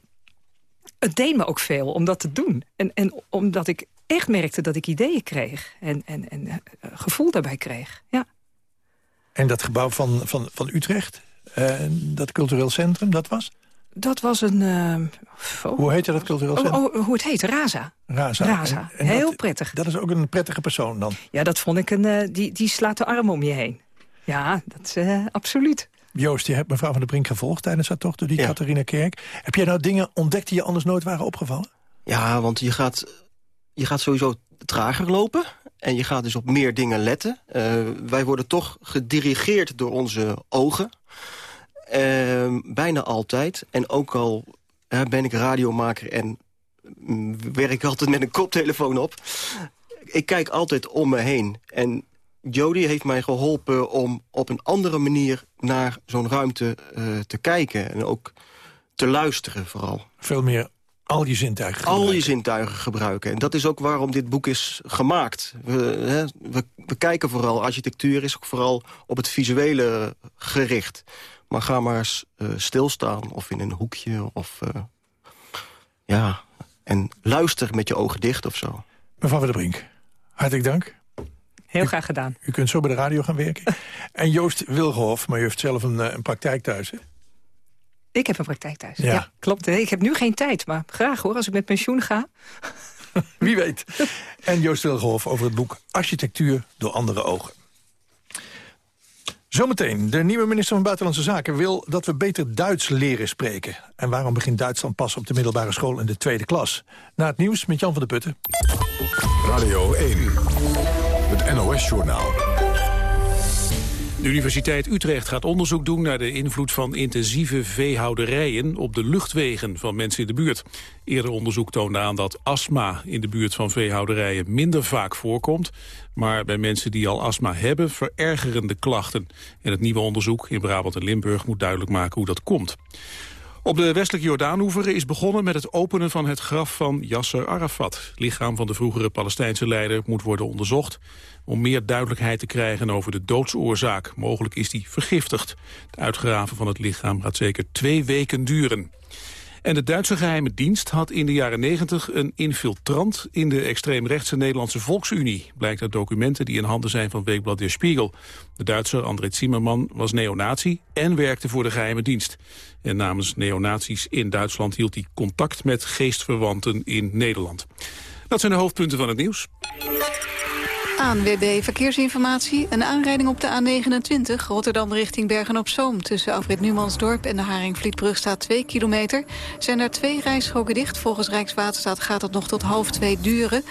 Speaker 22: het deed me ook veel om dat te doen. En, en omdat ik echt merkte dat ik ideeën kreeg. En, en, en uh, gevoel daarbij kreeg, ja.
Speaker 11: En dat gebouw van, van, van Utrecht, uh, dat cultureel centrum, dat was?
Speaker 22: Dat was een... Uh,
Speaker 11: oh. Hoe heette dat cultureel centrum?
Speaker 22: Oh, oh, hoe het heet, Raza.
Speaker 11: Raza.
Speaker 22: Raza. En, en Heel
Speaker 11: dat,
Speaker 22: prettig.
Speaker 11: Dat is ook een prettige persoon dan?
Speaker 22: Ja, dat vond ik een... Uh, die, die slaat de arm om je heen. Ja, dat is uh, absoluut.
Speaker 11: Joost, je hebt mevrouw van der Brink gevolgd tijdens haar tocht door die ja. Catharina Kerk. Heb jij nou dingen ontdekt die je anders nooit waren opgevallen?
Speaker 23: Ja, want je gaat, je gaat sowieso trager lopen.
Speaker 11: en je gaat dus op meer dingen letten. Uh, wij worden toch gedirigeerd door onze ogen. Uh, bijna altijd. En ook al ben ik radiomaker en mm, werk altijd met een koptelefoon op. Ik kijk altijd om me heen. En Jodie heeft mij geholpen om op een andere manier naar zo'n ruimte uh, te kijken. En ook te luisteren vooral.
Speaker 24: Veel meer al je zintuigen
Speaker 11: gebruiken. Al je zintuigen gebruiken. En dat is ook waarom dit boek is gemaakt. We, hè, we, we, kijken vooral, architectuur is ook vooral op het visuele gericht. Maar ga maar eens uh, stilstaan of in een hoekje. Of, uh, ja, en luister met je ogen dicht of zo.
Speaker 24: Mevrouw van der Brink, hartelijk dank.
Speaker 22: Heel graag gedaan.
Speaker 24: U kunt zo bij de radio gaan werken. en Joost Wilgehoff, maar u heeft zelf een, een praktijk thuis, hè?
Speaker 22: Ik heb een praktijk thuis. Ja. klopt. Ik heb nu geen tijd, maar graag hoor, als ik met pensioen ga.
Speaker 24: Wie weet. En Joost Wilgehoff over het boek Architectuur door andere ogen. Zometeen, de nieuwe minister van Buitenlandse Zaken wil dat we beter Duits leren spreken. En waarom begint Duitsland pas op de middelbare school in de tweede klas? Na het nieuws met Jan van der Putten.
Speaker 15: Radio 1, het NOS-journaal.
Speaker 1: De Universiteit Utrecht gaat onderzoek doen naar de invloed van intensieve veehouderijen op de luchtwegen van mensen in de buurt. Eerder onderzoek toonde aan dat astma in de buurt van veehouderijen minder vaak voorkomt. Maar bij mensen die al astma hebben verergeren de klachten. En het nieuwe onderzoek in Brabant en Limburg moet duidelijk maken hoe dat komt. Op de westelijke Jordaanoever is begonnen met het openen van het graf van Yasser Arafat. Lichaam van de vroegere Palestijnse leider moet worden onderzocht om meer duidelijkheid te krijgen over de doodsoorzaak. Mogelijk is die vergiftigd. Het uitgraven van het lichaam gaat zeker twee weken duren. En de Duitse geheime dienst had in de jaren 90 een infiltrant in de extreemrechtse Nederlandse Volksunie. Blijkt uit documenten die in handen zijn van Weekblad Der Spiegel. De Duitser André Zimmerman was neonazi en werkte voor de geheime dienst. En namens neonazies in Duitsland hield hij contact met geestverwanten in Nederland. Dat zijn de hoofdpunten van het nieuws.
Speaker 25: ANWB Verkeersinformatie. Een aanrijding op de A29 Rotterdam richting Bergen-op-Zoom. Tussen Alfred Numansdorp en de Haringvlietbrug staat 2 kilometer. Zijn er twee rijstroken dicht. Volgens Rijkswaterstaat gaat het nog tot half twee duren.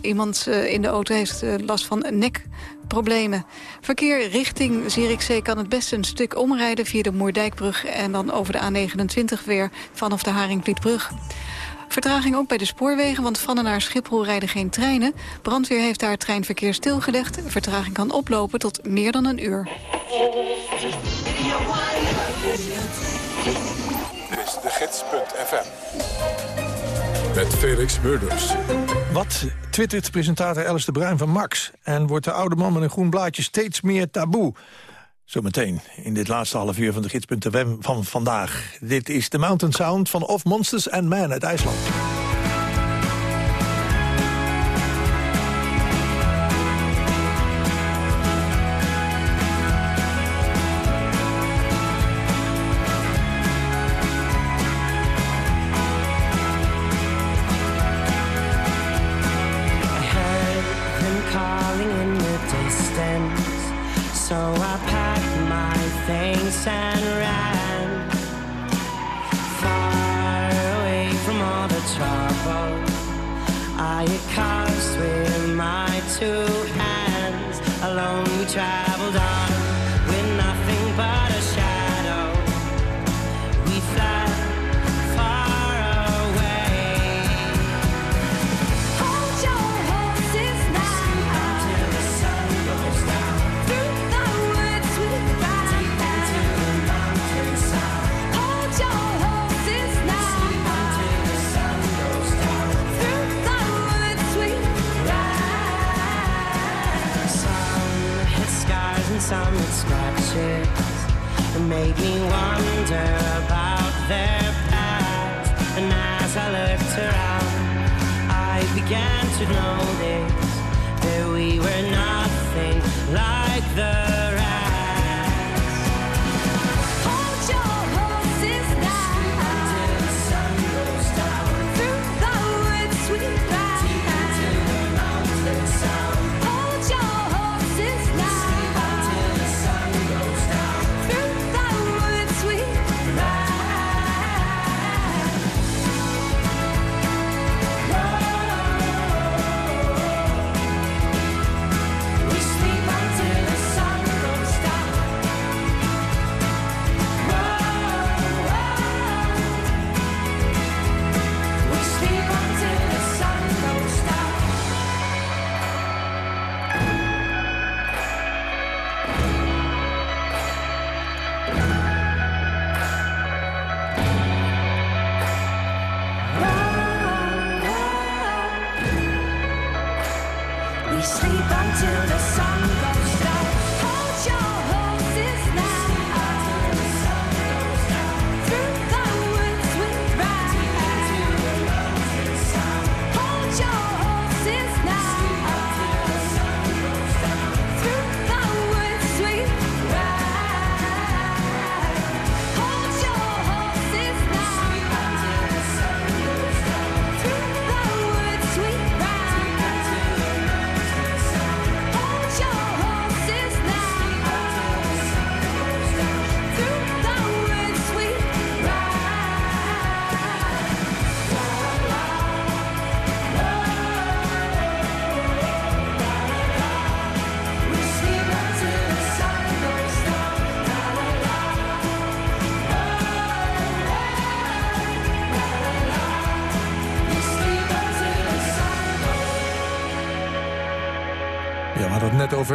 Speaker 25: Iemand uh, in de auto heeft uh, last van nekproblemen. Verkeer richting Zierikzee kan het best een stuk omrijden... via de Moerdijkbrug en dan over de A29 weer vanaf de Haringvlietbrug. Vertraging ook bij de spoorwegen, want van en naar Schiphol rijden geen treinen. Brandweer heeft daar het treinverkeer stilgelegd. Vertraging kan oplopen tot meer dan een uur.
Speaker 15: Dit is de gids.fm. Met Felix Murders.
Speaker 24: Wat twittert presentator Alice de Bruin van Max? En wordt de oude man met een groen blaadje steeds meer taboe? Zometeen in dit laatste half uur van de gids.wm van vandaag. Dit is de Mountain Sound van Of Monsters and Man uit IJsland.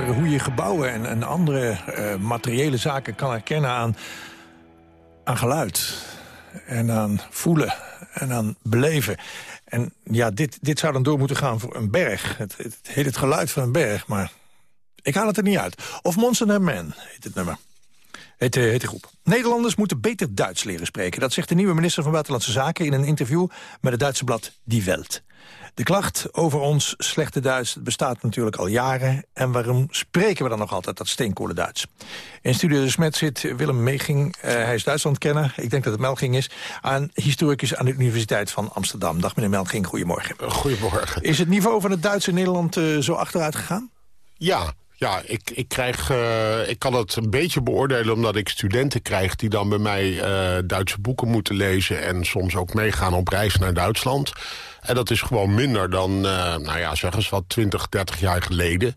Speaker 11: Hoe je gebouwen en, andere uh, materiële zaken kan herkennen aan, aan geluid. En aan voelen en aan beleven. En ja, dit, dit zou dan door moeten gaan voor een berg. Het, het heet het geluid van een berg, maar ik haal het er niet uit. Of Monster Man heet het nummer. Heet, heet de groep. Nederlanders moeten beter Duits leren spreken. Dat zegt de nieuwe minister van Buitenlandse Zaken... in een interview met het Duitse blad Die Welt. De klacht over ons slechte Duits bestaat natuurlijk al jaren. En waarom spreken we dan nog altijd dat steenkolen Duits? In Studio de Smet zit Willem Meeging. Uh, hij is Duitslandkenner. Ik denk dat het Melging is. Aan historicus aan de Universiteit van Amsterdam. Dag meneer Melging, goedemorgen.
Speaker 26: Goedemorgen.
Speaker 11: Is het niveau van het Duits in Nederland uh, zo achteruit gegaan?
Speaker 26: Ja, ja, ik, ik, krijg, uh, ik kan het een beetje beoordelen omdat ik studenten krijg... die dan bij mij uh, Duitse boeken moeten lezen... en soms ook meegaan op reis naar Duitsland. En dat is gewoon minder dan, uh, nou ja, zeg eens wat, 20, 30 jaar geleden.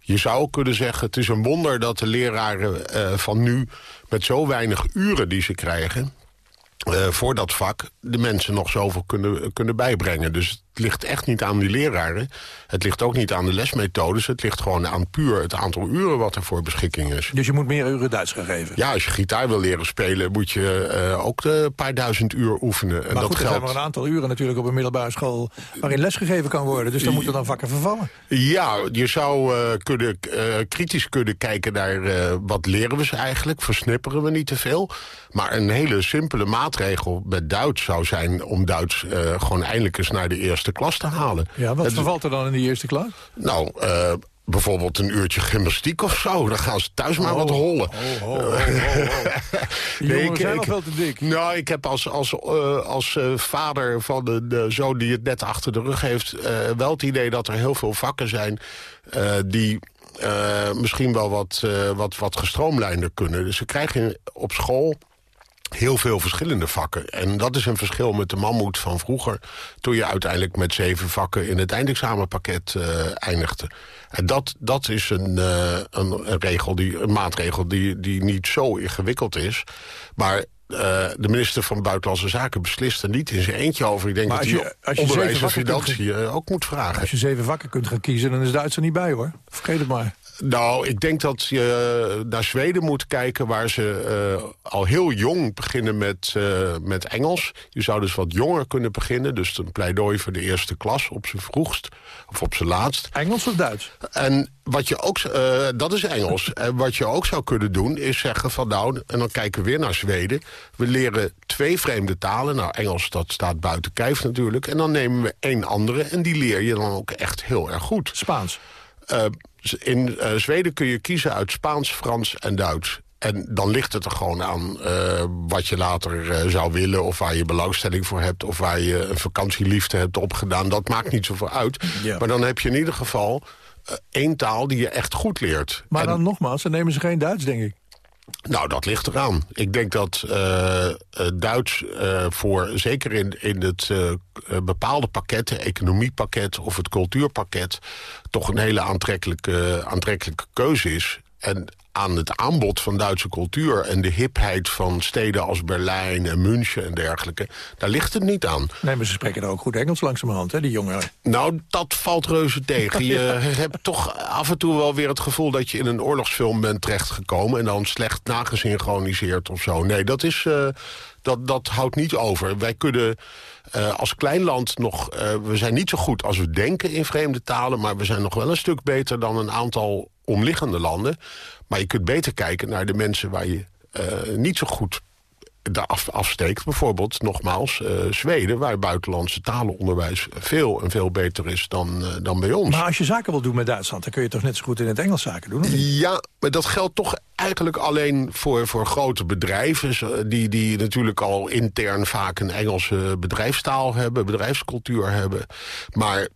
Speaker 26: Je zou kunnen zeggen, het is een wonder dat de leraren van nu... met zo weinig uren die ze krijgen... voor dat vak de mensen nog zoveel kunnen, kunnen bijbrengen. Dus ligt echt niet aan die leraren. Het ligt ook niet aan de lesmethodes. Het ligt gewoon aan puur het aantal uren wat er voor beschikking is.
Speaker 11: Dus je moet meer uren Duits gaan geven?
Speaker 26: Ja, als je gitaar wil leren spelen... moet je uh, ook een paar duizend uur oefenen.
Speaker 11: En maar dat goed, er zijn maar een aantal uren natuurlijk op een middelbare school... waarin lesgegeven kan worden. Dus dan moeten dan vakken vervallen.
Speaker 26: Ja, je zou uh, kunnen, uh, kritisch kunnen kijken naar... wat leren we ze eigenlijk? Versnipperen we niet te veel? Maar een hele simpele maatregel met Duits zou zijn... om Duits gewoon eindelijk eens naar de eerste klas te halen.
Speaker 11: Ja, wat vervalt er dan in de eerste klas?
Speaker 26: Nou, uh, bijvoorbeeld een uurtje gymnastiek of zo. Dan gaan ze thuis maar wat hollen.
Speaker 11: Oh, oh, oh, nee, ik, zijn ik, veel te dik.
Speaker 26: Nou, ik heb als, als, uh, als uh, vader van de, de, zoon die het net achter de rug heeft... wel het idee dat er heel veel vakken zijn die... misschien wel wat, wat, wat gestroomlijnder kunnen. Dus ze krijgen op school heel veel verschillende vakken. En dat is een verschil met de mammoet van vroeger... toen je uiteindelijk met zeven vakken in het eindexamenpakket uh, eindigde. En dat, dat is een, uh, een, regel die, een maatregel die, die niet zo ingewikkeld is. Maar uh, de minister van Buitenlandse Zaken beslist er niet in zijn eentje over. Ik denk maar dat je, hij als je onderwijs en financiën ook moet vragen.
Speaker 11: Als je zeven vakken kunt gaan kiezen, dan is Duits er niet bij, hoor. Vergeet het maar.
Speaker 26: Nou, ik denk dat je naar Zweden moet kijken... waar ze uh, al heel jong beginnen met, uh, met Engels. Je zou dus wat jonger kunnen beginnen. Dus een pleidooi voor de eerste klas op zijn vroegst. Of op zijn laatst.
Speaker 11: Engels of Duits?
Speaker 26: En wat je ook, uh, dat is Engels. En wat je ook zou kunnen doen, is zeggen van nou... en dan kijken we weer naar Zweden. We leren twee vreemde talen. Nou, Engels, dat staat buiten kijf natuurlijk. En dan nemen we één andere en die leer je dan ook echt heel erg goed.
Speaker 11: Spaans?
Speaker 26: Uh, in uh, Zweden kun je kiezen uit Spaans, Frans en Duits. En dan ligt het er gewoon aan uh, wat je later uh, zou willen... of waar je belangstelling voor hebt... of waar je een vakantieliefde hebt opgedaan. Dat maakt niet zoveel uit. Ja. Maar dan heb je in ieder geval uh, één taal die je echt goed leert.
Speaker 11: Maar en, dan nogmaals, dan nemen ze geen Duits, denk ik.
Speaker 26: Nou, dat ligt eraan. Ik denk dat uh, Duits uh, voor, zeker in, in het bepaalde pakket... economiepakket of het cultuurpakket... toch een hele aantrekkelijke, aantrekkelijke keuze is. En aan het aanbod van Duitse cultuur... en de hipheid van steden als Berlijn en München en dergelijke... daar ligt het niet aan.
Speaker 11: Nee, maar ze spreken er ook goed Engels langzamerhand, hè, die jongeren.
Speaker 26: Nou, dat valt reuze tegen. Je hebt toch af en toe wel weer het gevoel... dat je in een oorlogsfilm bent terechtgekomen... en dan slecht nagesynchroniseerd of zo. Nee, dat, is, uh, dat, dat houdt niet over. Wij kunnen... Uh, als klein land nog... Uh, we zijn niet zo goed als we denken in vreemde talen... maar we zijn nog wel een stuk beter dan een aantal omliggende landen. Maar je kunt beter kijken naar de mensen waar je uh, niet zo goed de af, afsteekt. Bijvoorbeeld, nogmaals, uh, Zweden... waar buitenlandse talenonderwijs veel en veel beter is dan, uh, dan bij ons.
Speaker 11: Maar als je zaken wil doen met Duitsland... dan kun je toch net zo goed in het Engels zaken doen?
Speaker 26: Ja, maar dat geldt toch eigenlijk alleen voor, voor grote bedrijven... Die, die natuurlijk al intern vaak een Engelse bedrijfstaal hebben... bedrijfscultuur hebben. Maar uh,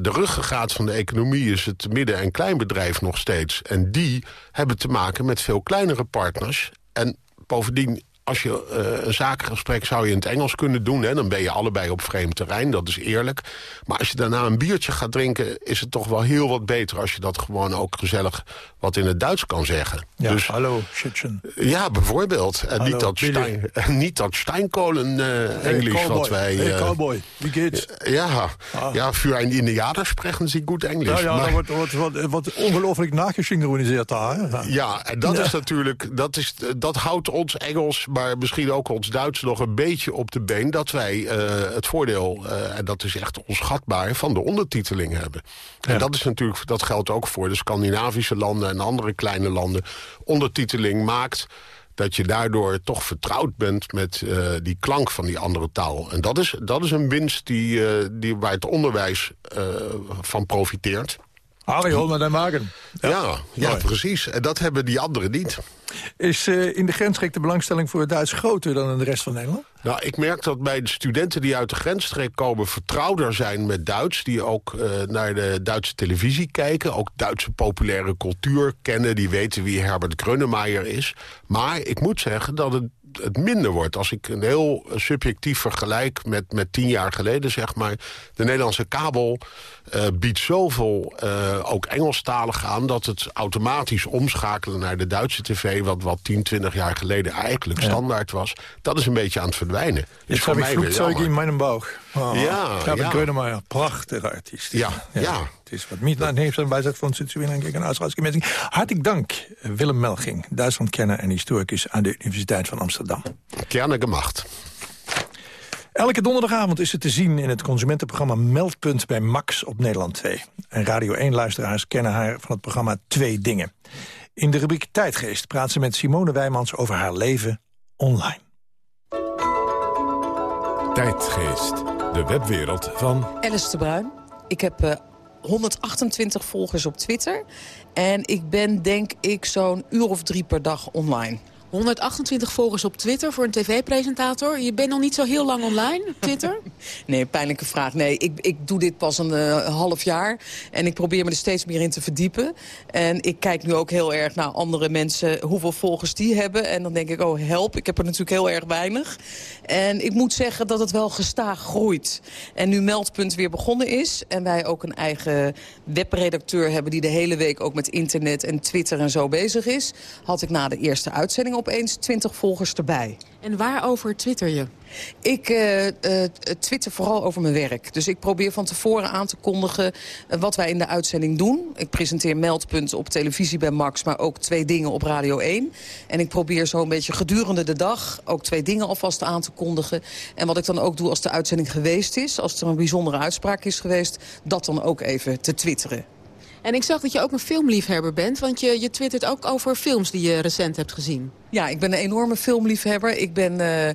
Speaker 26: de ruggengraat van de economie is het midden- en kleinbedrijf nog steeds. En die hebben te maken met veel kleinere partners. En bovendien als je uh, een zakengesprek zou je in het Engels kunnen doen. Hè, dan ben je allebei op vreemd terrein, dat is eerlijk. Maar als je daarna een biertje gaat drinken... is het toch wel heel wat beter als je dat gewoon ook gezellig wat in het Duits kan zeggen.
Speaker 11: Ja,
Speaker 26: dus,
Speaker 11: hallo, Schützen.
Speaker 26: Ja, bijvoorbeeld. En
Speaker 11: Hallo,
Speaker 26: niet dat. Stein, niet dat Steinkolen uh, Engels
Speaker 11: cowboy.
Speaker 26: wat wij...
Speaker 11: Hey,
Speaker 26: eh,
Speaker 11: cowboy, wie geht's?
Speaker 26: Ja, ja, für ein Indianer sprechen sie goed Engels.
Speaker 11: Ja, ja,
Speaker 26: maar-
Speaker 11: dat wordt, wordt, wordt, wordt ongelooflijk nagesynchroniseerd daar. Hè?
Speaker 26: Ja, en dat
Speaker 11: Ja.
Speaker 26: is natuurlijk, dat, is, dat houdt ons Engels, maar misschien ook ons Duits nog een beetje op de been. Dat wij eh, het voordeel, eh, en dat is echt onschatbaar, van de ondertiteling hebben. En dat is natuurlijk, dat geldt ook voor de Scandinavische landen en andere kleine landen. Ondertiteling maakt dat je daardoor toch vertrouwd bent met eh, die klank van die andere taal. En dat is, dat is een winst die, die, waar het onderwijs van profiteert.
Speaker 11: Harry, hol maar de magen.
Speaker 26: Ja, ja, precies. En dat hebben die anderen niet.
Speaker 11: Is eh, in de grensstreek de belangstelling voor het Duits groter dan in de rest van Nederland?
Speaker 26: Nou, ik merk dat bij de studenten die uit de grensstreek komen... vertrouwder zijn met Duits. Die ook eh, naar de Duitse televisie kijken. Ook Duitse populaire cultuur kennen. Die weten wie Herbert Grönemeyer is. Maar ik moet zeggen dat het, het minder wordt. Als ik een heel subjectief vergelijk met, met tien jaar geleden, zeg maar. De Nederlandse kabel eh, biedt zoveel eh, ook Engelstalig aan... dat het automatisch omschakelen naar de Duitse tv... wat, wat 10, 20 jaar geleden eigenlijk standaard was... dat is een beetje aan het verdwijnen. Is voor mij jammer.
Speaker 11: in meinem Bauch. Oh.
Speaker 26: Ja, ja.
Speaker 11: Prachtige artiest.
Speaker 26: Ja, ja.
Speaker 11: Is wat niet naar heeft zijn wijsheid van zu winnen gegen een uitschouwsgemessing. Hartelijk dank, Willem Melging, Duitslandkenner en historicus aan de Universiteit van Amsterdam.
Speaker 26: Gerne gemacht.
Speaker 11: Elke donderdagavond is het te zien in het consumentenprogramma Meldpunt bij Max op Nederland 2. En Radio 1-luisteraars kennen haar van het programma Twee Dingen. In de rubriek Tijdgeest praat ze met Simone Wijmans over haar leven online.
Speaker 15: Tijdgeest, de webwereld van
Speaker 27: Alice de Bruin. Ik heb eh, 128 volgers op Twitter. En ik ben denk ik zo'n uur of drie per dag online.
Speaker 12: 128 volgers op Twitter voor een tv-presentator. Je bent nog niet zo heel lang online op Twitter.
Speaker 27: Nee, pijnlijke vraag. Nee, ik, ik doe dit pas een eh, half jaar. En ik probeer me er steeds meer in te verdiepen. En ik kijk nu ook heel erg naar andere mensen, hoeveel volgers die hebben. En dan denk ik, oh help, ik heb er natuurlijk heel erg weinig. En ik moet zeggen dat het wel gestaag groeit. En nu Meldpunt weer begonnen is... en wij ook een eigen webredacteur hebben... die de hele week ook met internet en Twitter en zo bezig is... had ik na de eerste uitzending opeens 20 volgers erbij.
Speaker 12: En waarover twitter je?
Speaker 27: Ik eh, eh, twitter vooral over mijn werk. Dus ik probeer van tevoren aan te kondigen eh, wat wij in de uitzending doen. Ik presenteer meldpunten op televisie bij Max, maar ook twee dingen op Radio 1. En ik probeer zo een beetje gedurende de dag ook twee dingen alvast aan te kondigen. En wat ik dan ook doe als de uitzending geweest is, als er een bijzondere uitspraak is geweest, dat dan ook even te twitteren.
Speaker 12: En ik zag dat je ook een filmliefhebber bent, want je, je twittert ook over films die je recent hebt gezien.
Speaker 27: Ja, ik ben een enorme filmliefhebber. Ik ben eh,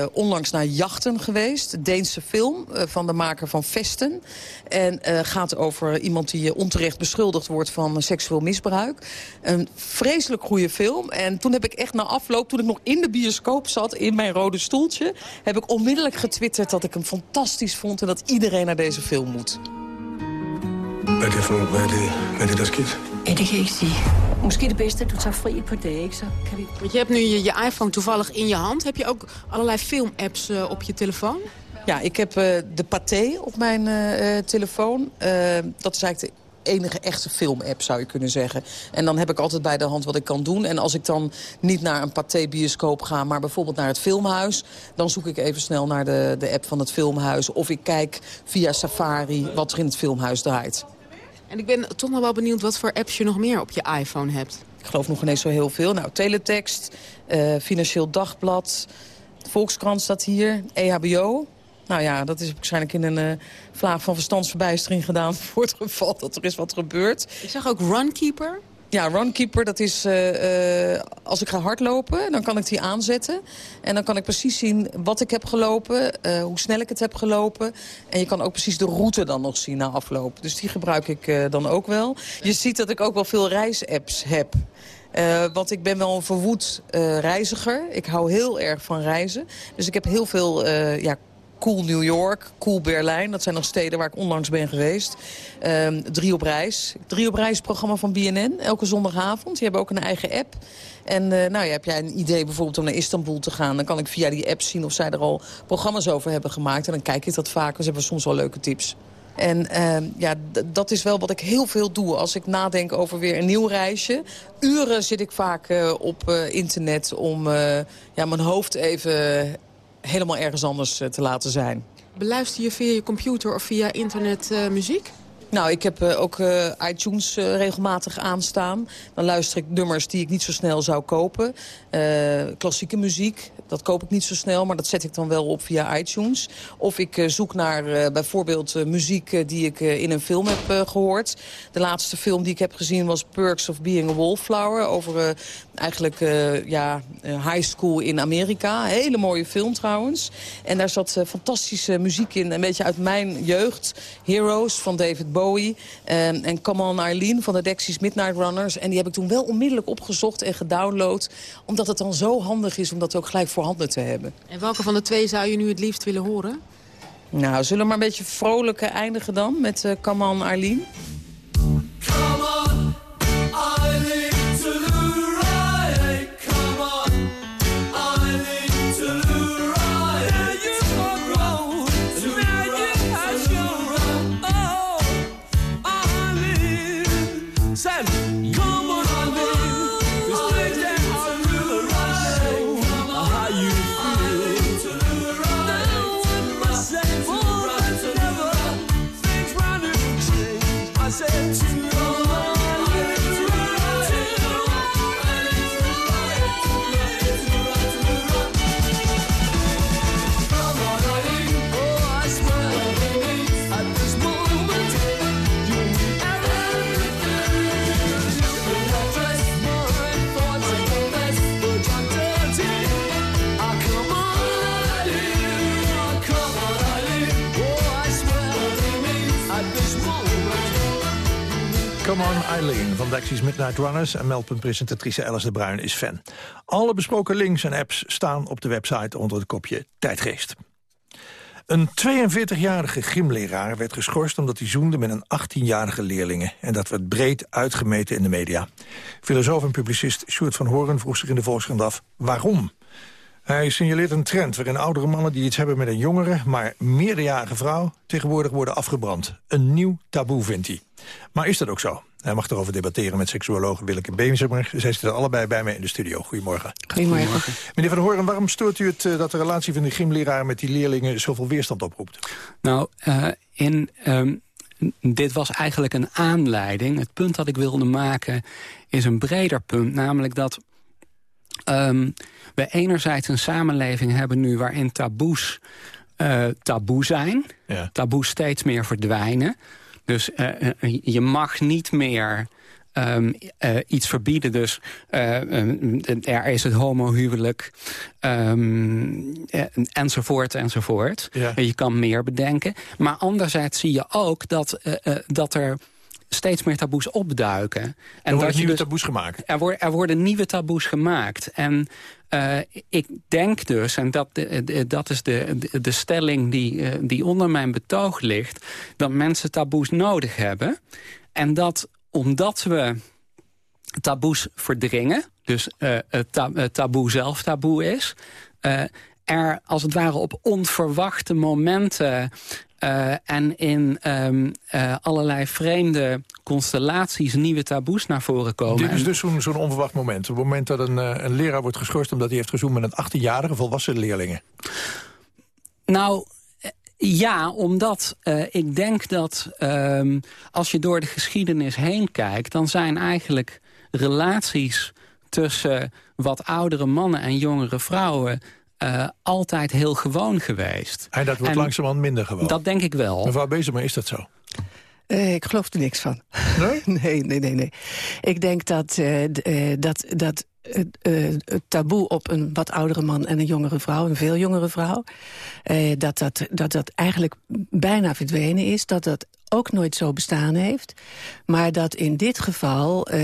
Speaker 27: eh, onlangs naar Jachten geweest. Een Deense film eh, van de maker van Vesten. En gaat over iemand die onterecht beschuldigd wordt van seksueel misbruik. Een vreselijk goede film. En toen heb ik echt na afloop, toen ik nog in de bioscoop zat... in mijn rode stoeltje, heb ik onmiddellijk getwitterd... dat ik hem fantastisch vond en dat iedereen naar deze film moet.
Speaker 28: Hvad er det for hvad er det, hvad er det, der er sket?
Speaker 29: Ja, det kan jeg ikke sige. Måske det bedste, at du tager fri et par dage, ikke? Så kan vi...
Speaker 12: Want je hebt nu je, je iPhone toevallig in je hand. Heb je ook allerlei filmapps eh, op je telefoon?
Speaker 27: Ja, ik heb eh, de Pathé op mijn eh, eh, telefoon. Dat is eigenlijk de enige echte filmapp, zou je kunnen zeggen. En dan heb ik altijd bij de hand wat ik kan doen. En als ik dan niet naar een Pathé-bioscoop ga... maar bijvoorbeeld naar het filmhuis... dan zoek ik even snel naar de, de app van het filmhuis. Of ik kijk via Safari wat er in het filmhuis draait.
Speaker 12: En ik ben toch nog wel benieuwd wat voor apps je nog meer op je iPhone hebt.
Speaker 27: Ik geloof nog ineens zo heel veel. Nou, teletext, eh, Financieel Dagblad, Volkskrant staat hier, EHBO. Nou ja, dat is waarschijnlijk in een eh vlaag van verstandsverbijstering gedaan... voor het geval dat er is wat gebeurt.
Speaker 12: Ik zag ook Runkeeper.
Speaker 27: Ja, Runkeeper, dat is eh, eh, als ik ga hardlopen, dan kan ik die aanzetten. En dan kan ik precies zien wat ik heb gelopen, eh, hoe snel ik het heb gelopen. En je kan ook precies de route dan nog zien na afloop. Dus die gebruik ik dan ook wel. Je ziet dat ik ook wel veel reisapps heb. Want ik ben wel een verwoed reiziger. Ik hou heel erg van reizen. Dus ik heb heel veel ja, Cool New York, Cool Berlijn. Dat zijn nog steden waar ik onlangs ben geweest. Ehm, drie op reis. Drie op reis programma van BNN, elke zondagavond. Die hebben ook een eigen app. En uh, nou ja, heb jij een idee bijvoorbeeld om naar Istanbul te gaan... dan kan ik via die app zien of zij er al programma's over hebben gemaakt. En dan kijk ik dat vaak, dus hebben soms wel leuke tips. En uh, ja, dat is wel wat ik heel veel doe. Als ik nadenk over weer een nieuw reisje. Uren zit ik vaak uh, op uh, internet om ja, mijn hoofd even helemaal ergens anders te laten zijn.
Speaker 12: Beluister je via je computer of via internet muziek?
Speaker 27: Nou, ik heb uh, ook uh, iTunes uh, regelmatig aanstaan. Dan luister ik nummers die ik niet zo snel zou kopen. klassieke muziek, dat koop ik niet zo snel, maar dat zet ik dan wel op via iTunes. Of ik zoek naar bijvoorbeeld muziek die ik in een film heb gehoord. De laatste film die ik heb gezien was Perks of Being a Wallflower. Over eigenlijk ja, high school in Amerika. Hele mooie film trouwens. En daar zat fantastische muziek in, een beetje uit mijn jeugd. Heroes van David Bowie. En, en Come On Eileen van de Dexys Midnight Runners. En die heb ik toen wel onmiddellijk opgezocht en gedownload. Omdat het dan zo handig is om dat ook gelijk voorhanden te hebben.
Speaker 12: En welke van de twee zou je nu het liefst willen horen?
Speaker 27: Nou, zullen we maar een beetje vrolijk eindigen dan met uh, Come On Eileen? Come on Eileen
Speaker 11: van Dexys Midnight Runners en meldpuntpresentatrice Alice de Bruin is fan. Alle besproken links en apps staan op de website onder het kopje Tijdgeest. Een 42-jarige gymleraar werd geschorst omdat hij zoende met een 18-jarige leerlinge. En dat werd breed uitgemeten in de media. Filosoof en publicist Sjoerd van Horen vroeg zich in de Volkskrant af waarom. Hij signaleert een trend waarin oudere mannen die iets hebben met een jongere... maar meerderjarige vrouw tegenwoordig worden afgebrand. Een nieuw taboe, vindt hij. Maar is dat ook zo? Hij mag erover debatteren met seksuoloog Willeke Beemsemer. Zij zitten allebei bij mij in de studio. Goedemorgen.
Speaker 30: Goedemorgen.
Speaker 11: Meneer Van Horen, waarom stoort u het uh, dat de relatie van de gymleraar... met die leerlingen zoveel weerstand oproept?
Speaker 30: Nou, uh, in... Um dit was eigenlijk een aanleiding. Het punt dat ik wilde maken is een breder punt. Namelijk dat um, we enerzijds een samenleving hebben nu waarin taboes uh, taboe zijn. Ja. Taboes steeds meer verdwijnen. Dus uh, je mag niet meer um, uh, iets verbieden. Dus er is het homohuwelijk um, enzovoort enzovoort. Ja. Je kan meer bedenken. Maar anderzijds zie je ook dat, dat er steeds meer taboes opduiken. En
Speaker 11: er worden nieuwe dus, taboes gemaakt.
Speaker 30: Er, worden, er worden nieuwe taboes gemaakt. En uh, ik denk dus, en dat, dat is de, de, de stelling die, uh, die onder mijn betoog ligt... dat mensen taboes nodig hebben. En dat omdat we taboes verdringen... dus het taboe zelf taboe is er als het ware op onverwachte momenten uh, en in um, uh, allerlei vreemde constellaties nieuwe taboes naar voren komen.
Speaker 11: Dit is dus zo'n zo onverwacht moment. Op het moment dat een, uh, een leraar wordt geschorst... omdat hij heeft gezoend met een 18-jarige volwassen leerlingen.
Speaker 30: Nou, ja, omdat ik denk dat um, als je door de geschiedenis heen kijkt... dan zijn eigenlijk relaties tussen wat oudere mannen en jongere vrouwen uh, altijd heel gewoon geweest.
Speaker 11: En dat wordt en langzamerhand minder gewoon?
Speaker 30: Dat denk ik wel.
Speaker 11: Mevrouw Bezemer, is dat zo?
Speaker 31: Uh, ik geloof er niks van.
Speaker 11: Nee?
Speaker 31: nee, nee, nee, nee. Ik denk dat, uh, dat, dat het taboe op een wat oudere man en een jongere vrouw... een veel jongere vrouw, dat, dat, dat dat eigenlijk bijna verdwenen is. Dat dat ook nooit zo bestaan heeft. Maar dat in dit geval uh,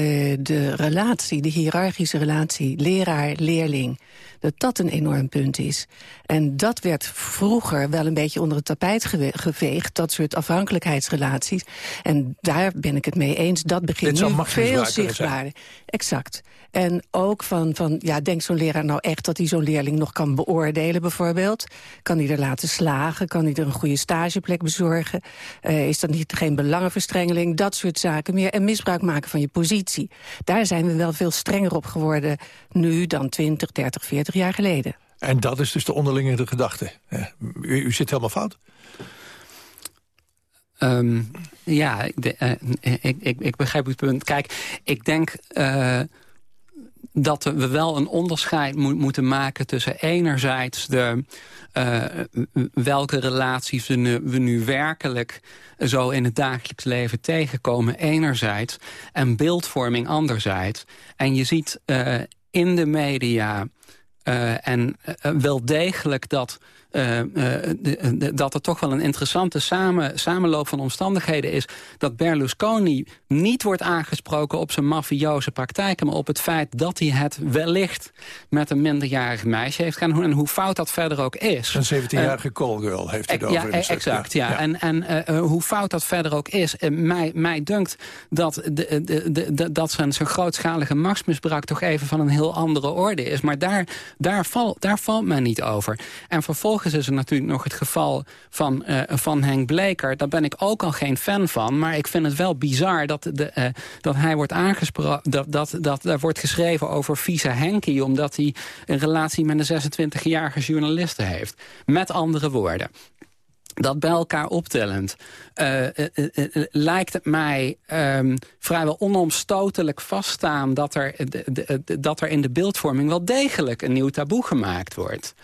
Speaker 31: de relatie, de hiërarchische relatie... leraar-leerling, dat dat een enorm punt is. En dat werd vroeger wel een beetje onder het tapijt geveegd... dat soort afhankelijkheidsrelaties. En daar ben ik het mee eens. Dat begint nu veel zichtbaarder. Exact. En ook van, van ja, denkt zo'n leraar nou echt dat hij zo'n leerling nog kan beoordelen bijvoorbeeld? Kan hij er laten slagen? Kan hij er een goede stageplek bezorgen? Uh, is dat niet geen belangenverstrengeling? Dat soort zaken meer. En misbruik maken van je positie. Daar zijn we wel veel strenger op geworden nu dan 20, 30, 40 jaar geleden.
Speaker 11: En dat is dus de onderlinge gedachte. U, u zit helemaal fout.
Speaker 30: Um, ja, ik, uh, ik, ik, ik, begrijp uw punt. Kijk, ik denk... Uh, dat we wel een onderscheid mo moeten maken tussen enerzijds de, uh, welke relaties we nu, we nu, werkelijk zo in het dagelijks leven tegenkomen enerzijds en beeldvorming anderzijds. En je ziet uh, in de media uh, en wel degelijk dat uh, uh, dat er toch wel een interessante samen, samenloop van omstandigheden is... dat Berlusconi niet wordt aangesproken op zijn mafioze praktijken... maar op het feit dat hij het wellicht met een minderjarig meisje heeft gedaan... en hoe fout dat verder ook is.
Speaker 11: Een 17-jarige uh, callgirl heeft hij over
Speaker 30: ja, in exact, ja. ja. En, en hoe fout dat verder ook is... mij, mij dunkt dat, de, de, de, dat zijn, zijn grootschalige machtsmisbruik... toch even van een heel andere orde is. Maar daar, daar, val, daar valt men niet over. En vervolgens is er natuurlijk nog het geval van, uh, van Henk Bleker. Daar ben ik ook al geen fan van. Maar ik vind het wel bizar dat, de, uh, dat hij wordt aangesproken... Dat, dat, dat er wordt geschreven over Visa Henkie... omdat hij een relatie met een 26-jarige journaliste heeft. Met andere woorden dat bij elkaar optellend uh, uh, uh, lijkt het mij um, vrijwel onomstotelijk vaststaan... Dat er, dat er in de beeldvorming wel degelijk een nieuw taboe gemaakt wordt.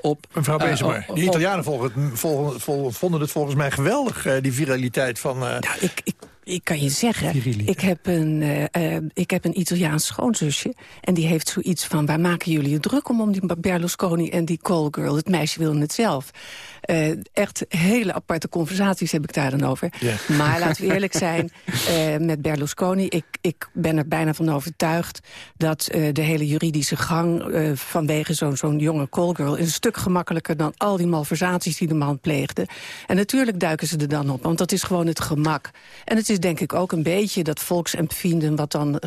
Speaker 11: op, Mevrouw Bezemer, die Italianen volgen, volgen, vonden het volgens mij geweldig... die viraliteit van...
Speaker 31: Nou, ik, ik ik kan je zeggen, ik heb, een, uh, uh, ik heb een Italiaans schoonzusje... en die heeft zoiets van, waar maken jullie je druk om... om die Berlusconi en die callgirl? Het meisje wil het zelf. Uh, echt hele aparte conversaties heb ik daar dan over. Yeah. Maar laten we eerlijk zijn, met Berlusconi... Ik, ik ben er bijna van overtuigd dat de hele juridische gang... vanwege zo'n zo'n jonge callgirl is een stuk gemakkelijker... dan al die malversaties die de man pleegde. En natuurlijk duiken ze er dan op, want dat is gewoon het gemak. En het is denk ik ook een beetje dat volksempvinden... wat dan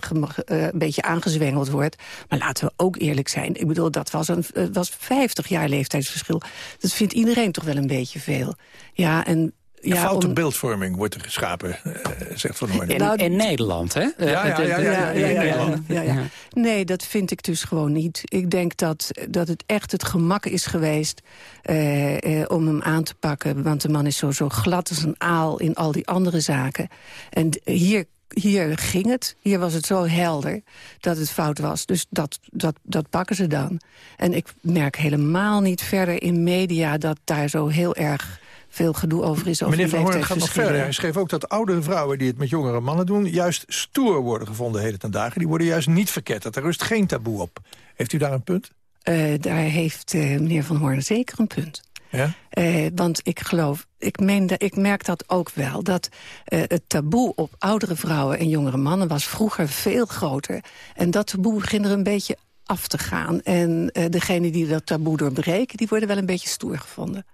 Speaker 31: een beetje aangezwengeld wordt. Maar laten we ook eerlijk zijn. Ik bedoel, dat was, een, was 50 jaar leeftijdsverschil. Dat vindt iedereen toch wel een beetje veel. Ja, en
Speaker 11: ja, foute om... beeldvorming wordt er geschapen, uh, zegt Van Hoorn.
Speaker 30: In, nou, in, Nederland, hè?
Speaker 11: Ja, ja, ja. ja, ja,
Speaker 31: ja, ja Nee, dat vind ik dus gewoon niet. Ik denk dat, dat het echt het gemak is geweest uh, uh, om hem aan te pakken. Want de man is zo, zo glad als een aal in al die andere zaken. En hier hier ging het. Hier was het zo helder dat het fout was. Dus dat, dat, dat pakken ze dan. En ik merk helemaal niet verder in media... dat daar zo heel erg veel gedoe over is. Over
Speaker 11: Meneer Van Hoorn gaat nog verder. Hij schreef ook dat oudere vrouwen die het met jongere mannen doen... juist stoer worden gevonden heden ten dagen. Die worden juist niet verketterd. Er rust geen taboe op. Heeft u daar een punt?
Speaker 31: Uh, daar heeft uh, meneer Van Hoorn zeker een punt.
Speaker 11: Ja?
Speaker 31: Uh, want ik geloof, ik, meen, ik merk dat ook wel... dat het taboe op oudere vrouwen en jongere mannen was vroeger veel groter. En dat taboe begint er een beetje af te gaan. En degenen die dat taboe doorbreken... die worden wel een beetje stoer gevonden.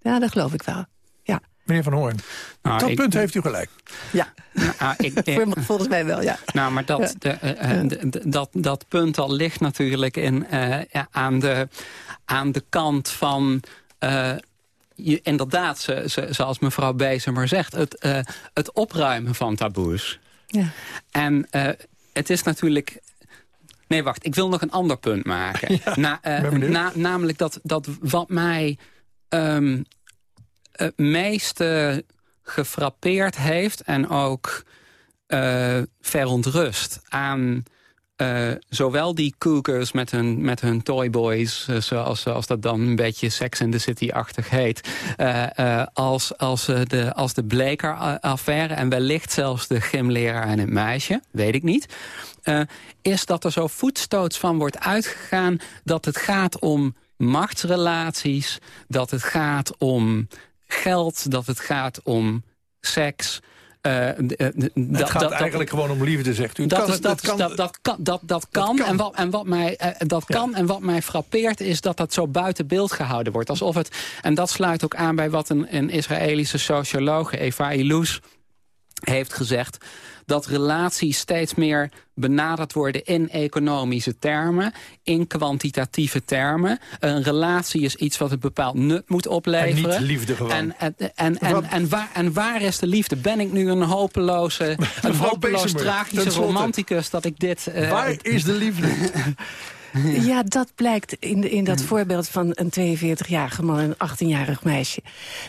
Speaker 31: Ja, dat geloof ik wel. Ja.
Speaker 11: Meneer Van Hoorn, nou, dat punt heeft u gelijk.
Speaker 31: Ja, nou, ik, volgens mij wel, ja.
Speaker 30: Nou, maar dat, de, uh, de, dat, dat punt al ligt natuurlijk in, uh, ja, aan, de, aan de kant van... Uh, je, inderdaad, ze, ze, zoals mevrouw Bezemer zegt, het, uh, het opruimen van taboes.
Speaker 31: Ja.
Speaker 30: En uh, het is natuurlijk Nee, wacht, ik wil nog een ander punt maken. Ja, na, uh, na, namelijk dat, dat wat mij um, het meeste gefrappeerd heeft... en ook uh, verontrust aan... Uh, zowel die cougars met hun, met hun toyboys, uh, zoals, zoals dat dan een beetje Sex in the City-achtig heet, uh, als, als, de, als de Bleker-affaire en wellicht zelfs de gymleraar en het meisje, weet ik niet, is dat er zo voetstoots van wordt uitgegaan dat het gaat om machtsrelaties, dat het gaat om geld, dat het gaat om seks... Uh,
Speaker 11: het gaat eigenlijk gewoon om liefde, zegt u.
Speaker 30: Dat, kan. En wat, en wat mij, dat kan. En wat mij frappeert is dat dat zo buiten beeld gehouden wordt. Alsof het, en dat sluit ook aan bij wat een, een Israëlische socioloog, Eva Illouz, heeft gezegd dat relaties steeds meer benaderd worden in economische termen, in kwantitatieve termen. Een relatie is iets wat een bepaald nut moet opleveren.
Speaker 11: En niet liefde gewoon.
Speaker 30: En, en, en, en, en, waar, en waar is de liefde? Ben ik nu een hopeloze, een hopeloos tragische romanticus dat ik dit...
Speaker 11: Uh, waar is de liefde?
Speaker 31: Ja, dat blijkt in, in dat voorbeeld van een 42-jarige man en een 18-jarig meisje.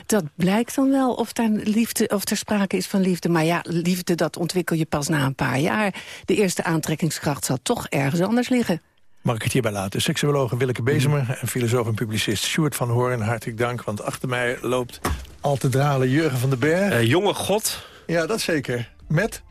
Speaker 31: Dat blijkt dan wel of, daar liefde, of er sprake is van liefde. Maar ja, liefde dat ontwikkel je pas na een paar jaar. De eerste aantrekkingskracht zal toch ergens anders liggen.
Speaker 11: Mag ik het hierbij laten? Seksuoloog Willeke Bezemer en filosoof en publicist Sjoerd van Hoorn. Hartelijk dank, want achter mij loopt al te dralen Jurgen van den Berg.
Speaker 32: Uh, jonge god.
Speaker 11: Ja, dat zeker. Met?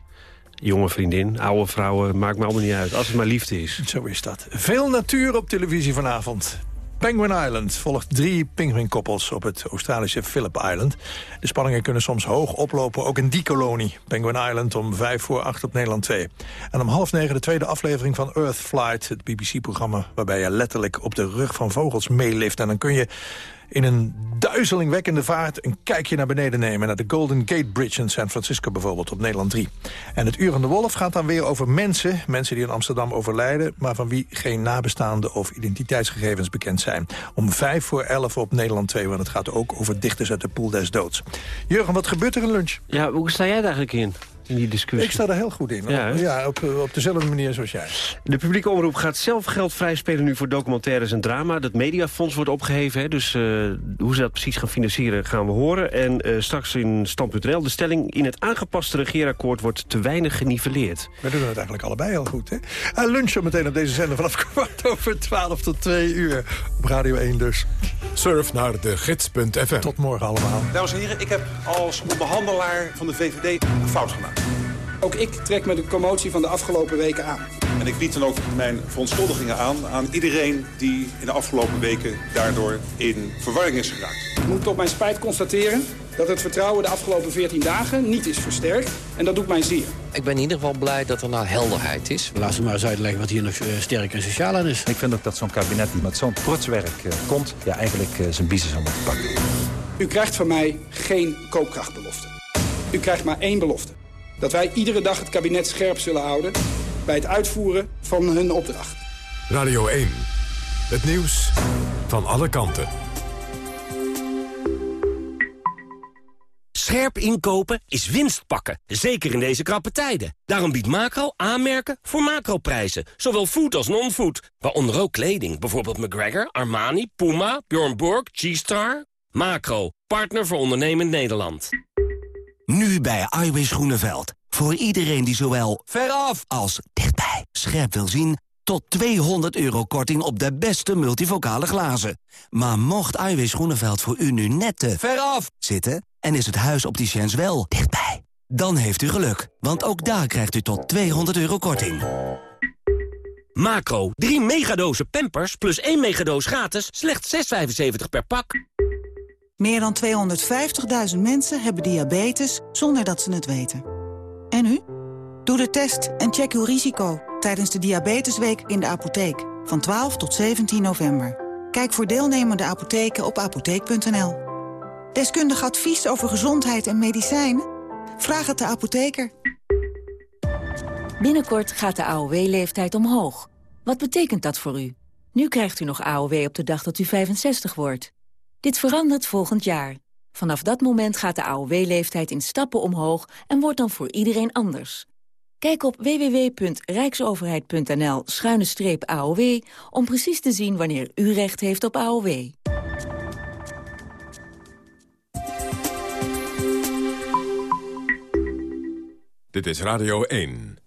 Speaker 32: Jonge vriendin, oude vrouwen, maakt me allemaal niet uit. Als het maar liefde is.
Speaker 11: Zo is dat. Veel natuur op televisie vanavond. Penguin Island volgt drie pinguïnkoppels op het Australische Phillip Island. De spanningen kunnen soms hoog oplopen, ook in die kolonie. Penguin Island om vijf voor acht op Nederland 2. En om half negen de tweede aflevering van Earth Flight... het BBC-programma waarbij je letterlijk op de rug van vogels meelift. En dan kun je in een duizelingwekkende vaart een kijkje naar beneden nemen... naar de Golden Gate Bridge in San Francisco bijvoorbeeld op Nederland 3. En het Uur van de Wolf gaat dan weer over mensen... mensen die in Amsterdam overlijden... maar van wie geen nabestaanden of identiteitsgegevens bekend zijn. Om vijf voor elf op Nederland 2, want het gaat ook over dichters uit de pool des doods. Jurgen, wat gebeurt er in lunch?
Speaker 32: Ja, hoe sta jij daar eigenlijk in? In die discussie.
Speaker 11: Ik sta er heel goed in. Ja, ja op, op, dezelfde manier zoals jij.
Speaker 32: De publieke omroep gaat zelf geld vrijspelen nu voor documentaires en drama. Dat mediafonds wordt opgeheven. Hè, dus uh, hoe ze dat precies gaan financieren gaan we horen. En uh, straks in Stand.nl. De stelling in het aangepaste regeerakkoord wordt te weinig geniveleerd.
Speaker 11: We doen het eigenlijk allebei heel goed. Hè? En lunchen meteen op deze zender vanaf kwart over twaalf tot twee uur. Op Radio 1 dus.
Speaker 15: Surf naar de gids.fm.
Speaker 11: Tot morgen allemaal.
Speaker 33: Dames en heren, ik heb als onderhandelaar van de VVD een fout gemaakt.
Speaker 34: Ook ik trek me de commotie van de afgelopen weken aan.
Speaker 33: En ik bied dan ook mijn verontschuldigingen aan aan iedereen die in de afgelopen weken daardoor in verwarring is geraakt.
Speaker 34: Ik moet tot mijn spijt constateren dat het vertrouwen de afgelopen 14 dagen niet is versterkt. En dat doet mij zeer.
Speaker 35: Ik ben in ieder geval blij dat er nou helderheid is.
Speaker 36: Laat ze maar eens uitleggen wat hier nog uh, sterk en sociaal aan is.
Speaker 37: Ik vind ook dat zo'n kabinet die met zo'n protswerk uh, komt... ja, eigenlijk uh, zijn business aan moeten pakken.
Speaker 34: U krijgt van mij geen koopkrachtbelofte. U krijgt maar één belofte dat wij iedere dag het kabinet scherp zullen houden... bij het uitvoeren van hun opdracht.
Speaker 15: Radio 1. Het nieuws van alle kanten.
Speaker 38: Scherp inkopen is winst pakken, zeker in deze krappe tijden. Daarom biedt Macro aanmerken voor macroprijzen, zowel food als non-food. Waaronder ook kleding, bijvoorbeeld McGregor, Armani, Puma, Bjorn Borg, G-Star. Macro, partner voor ondernemend Nederland.
Speaker 39: Nu bij Iwis Groeneveld. Voor iedereen die zowel veraf als dichtbij scherp wil zien... tot 200 euro korting op de beste multivocale glazen. Maar mocht Iwis Groeneveld voor u nu net te veraf zitten... en is het huis opticiens wel dichtbij... dan heeft u geluk, want ook daar krijgt u tot 200 euro korting.
Speaker 38: Macro, 3 megadozen Pampers plus 1 megadoos gratis, slechts 6,75 per pak.
Speaker 40: Meer dan 250.000 mensen hebben diabetes zonder dat ze het weten. En u? Doe de test en check uw risico tijdens de Diabetesweek in de apotheek van 12 tot 17 november. Kijk voor deelnemende apotheken op apotheek.nl. Deskundig advies over gezondheid en medicijnen? Vraag het de apotheker.
Speaker 29: Binnenkort gaat de AOW-leeftijd omhoog. Wat betekent dat voor u? Nu krijgt u nog AOW op de dag dat u 65 wordt. Dit verandert volgend jaar. Vanaf dat moment gaat de AOW-leeftijd in stappen omhoog en wordt dan voor iedereen anders. Kijk op www.rijksoverheid.nl-aow om precies te zien wanneer u recht heeft op AOW.
Speaker 15: Dit is Radio 1.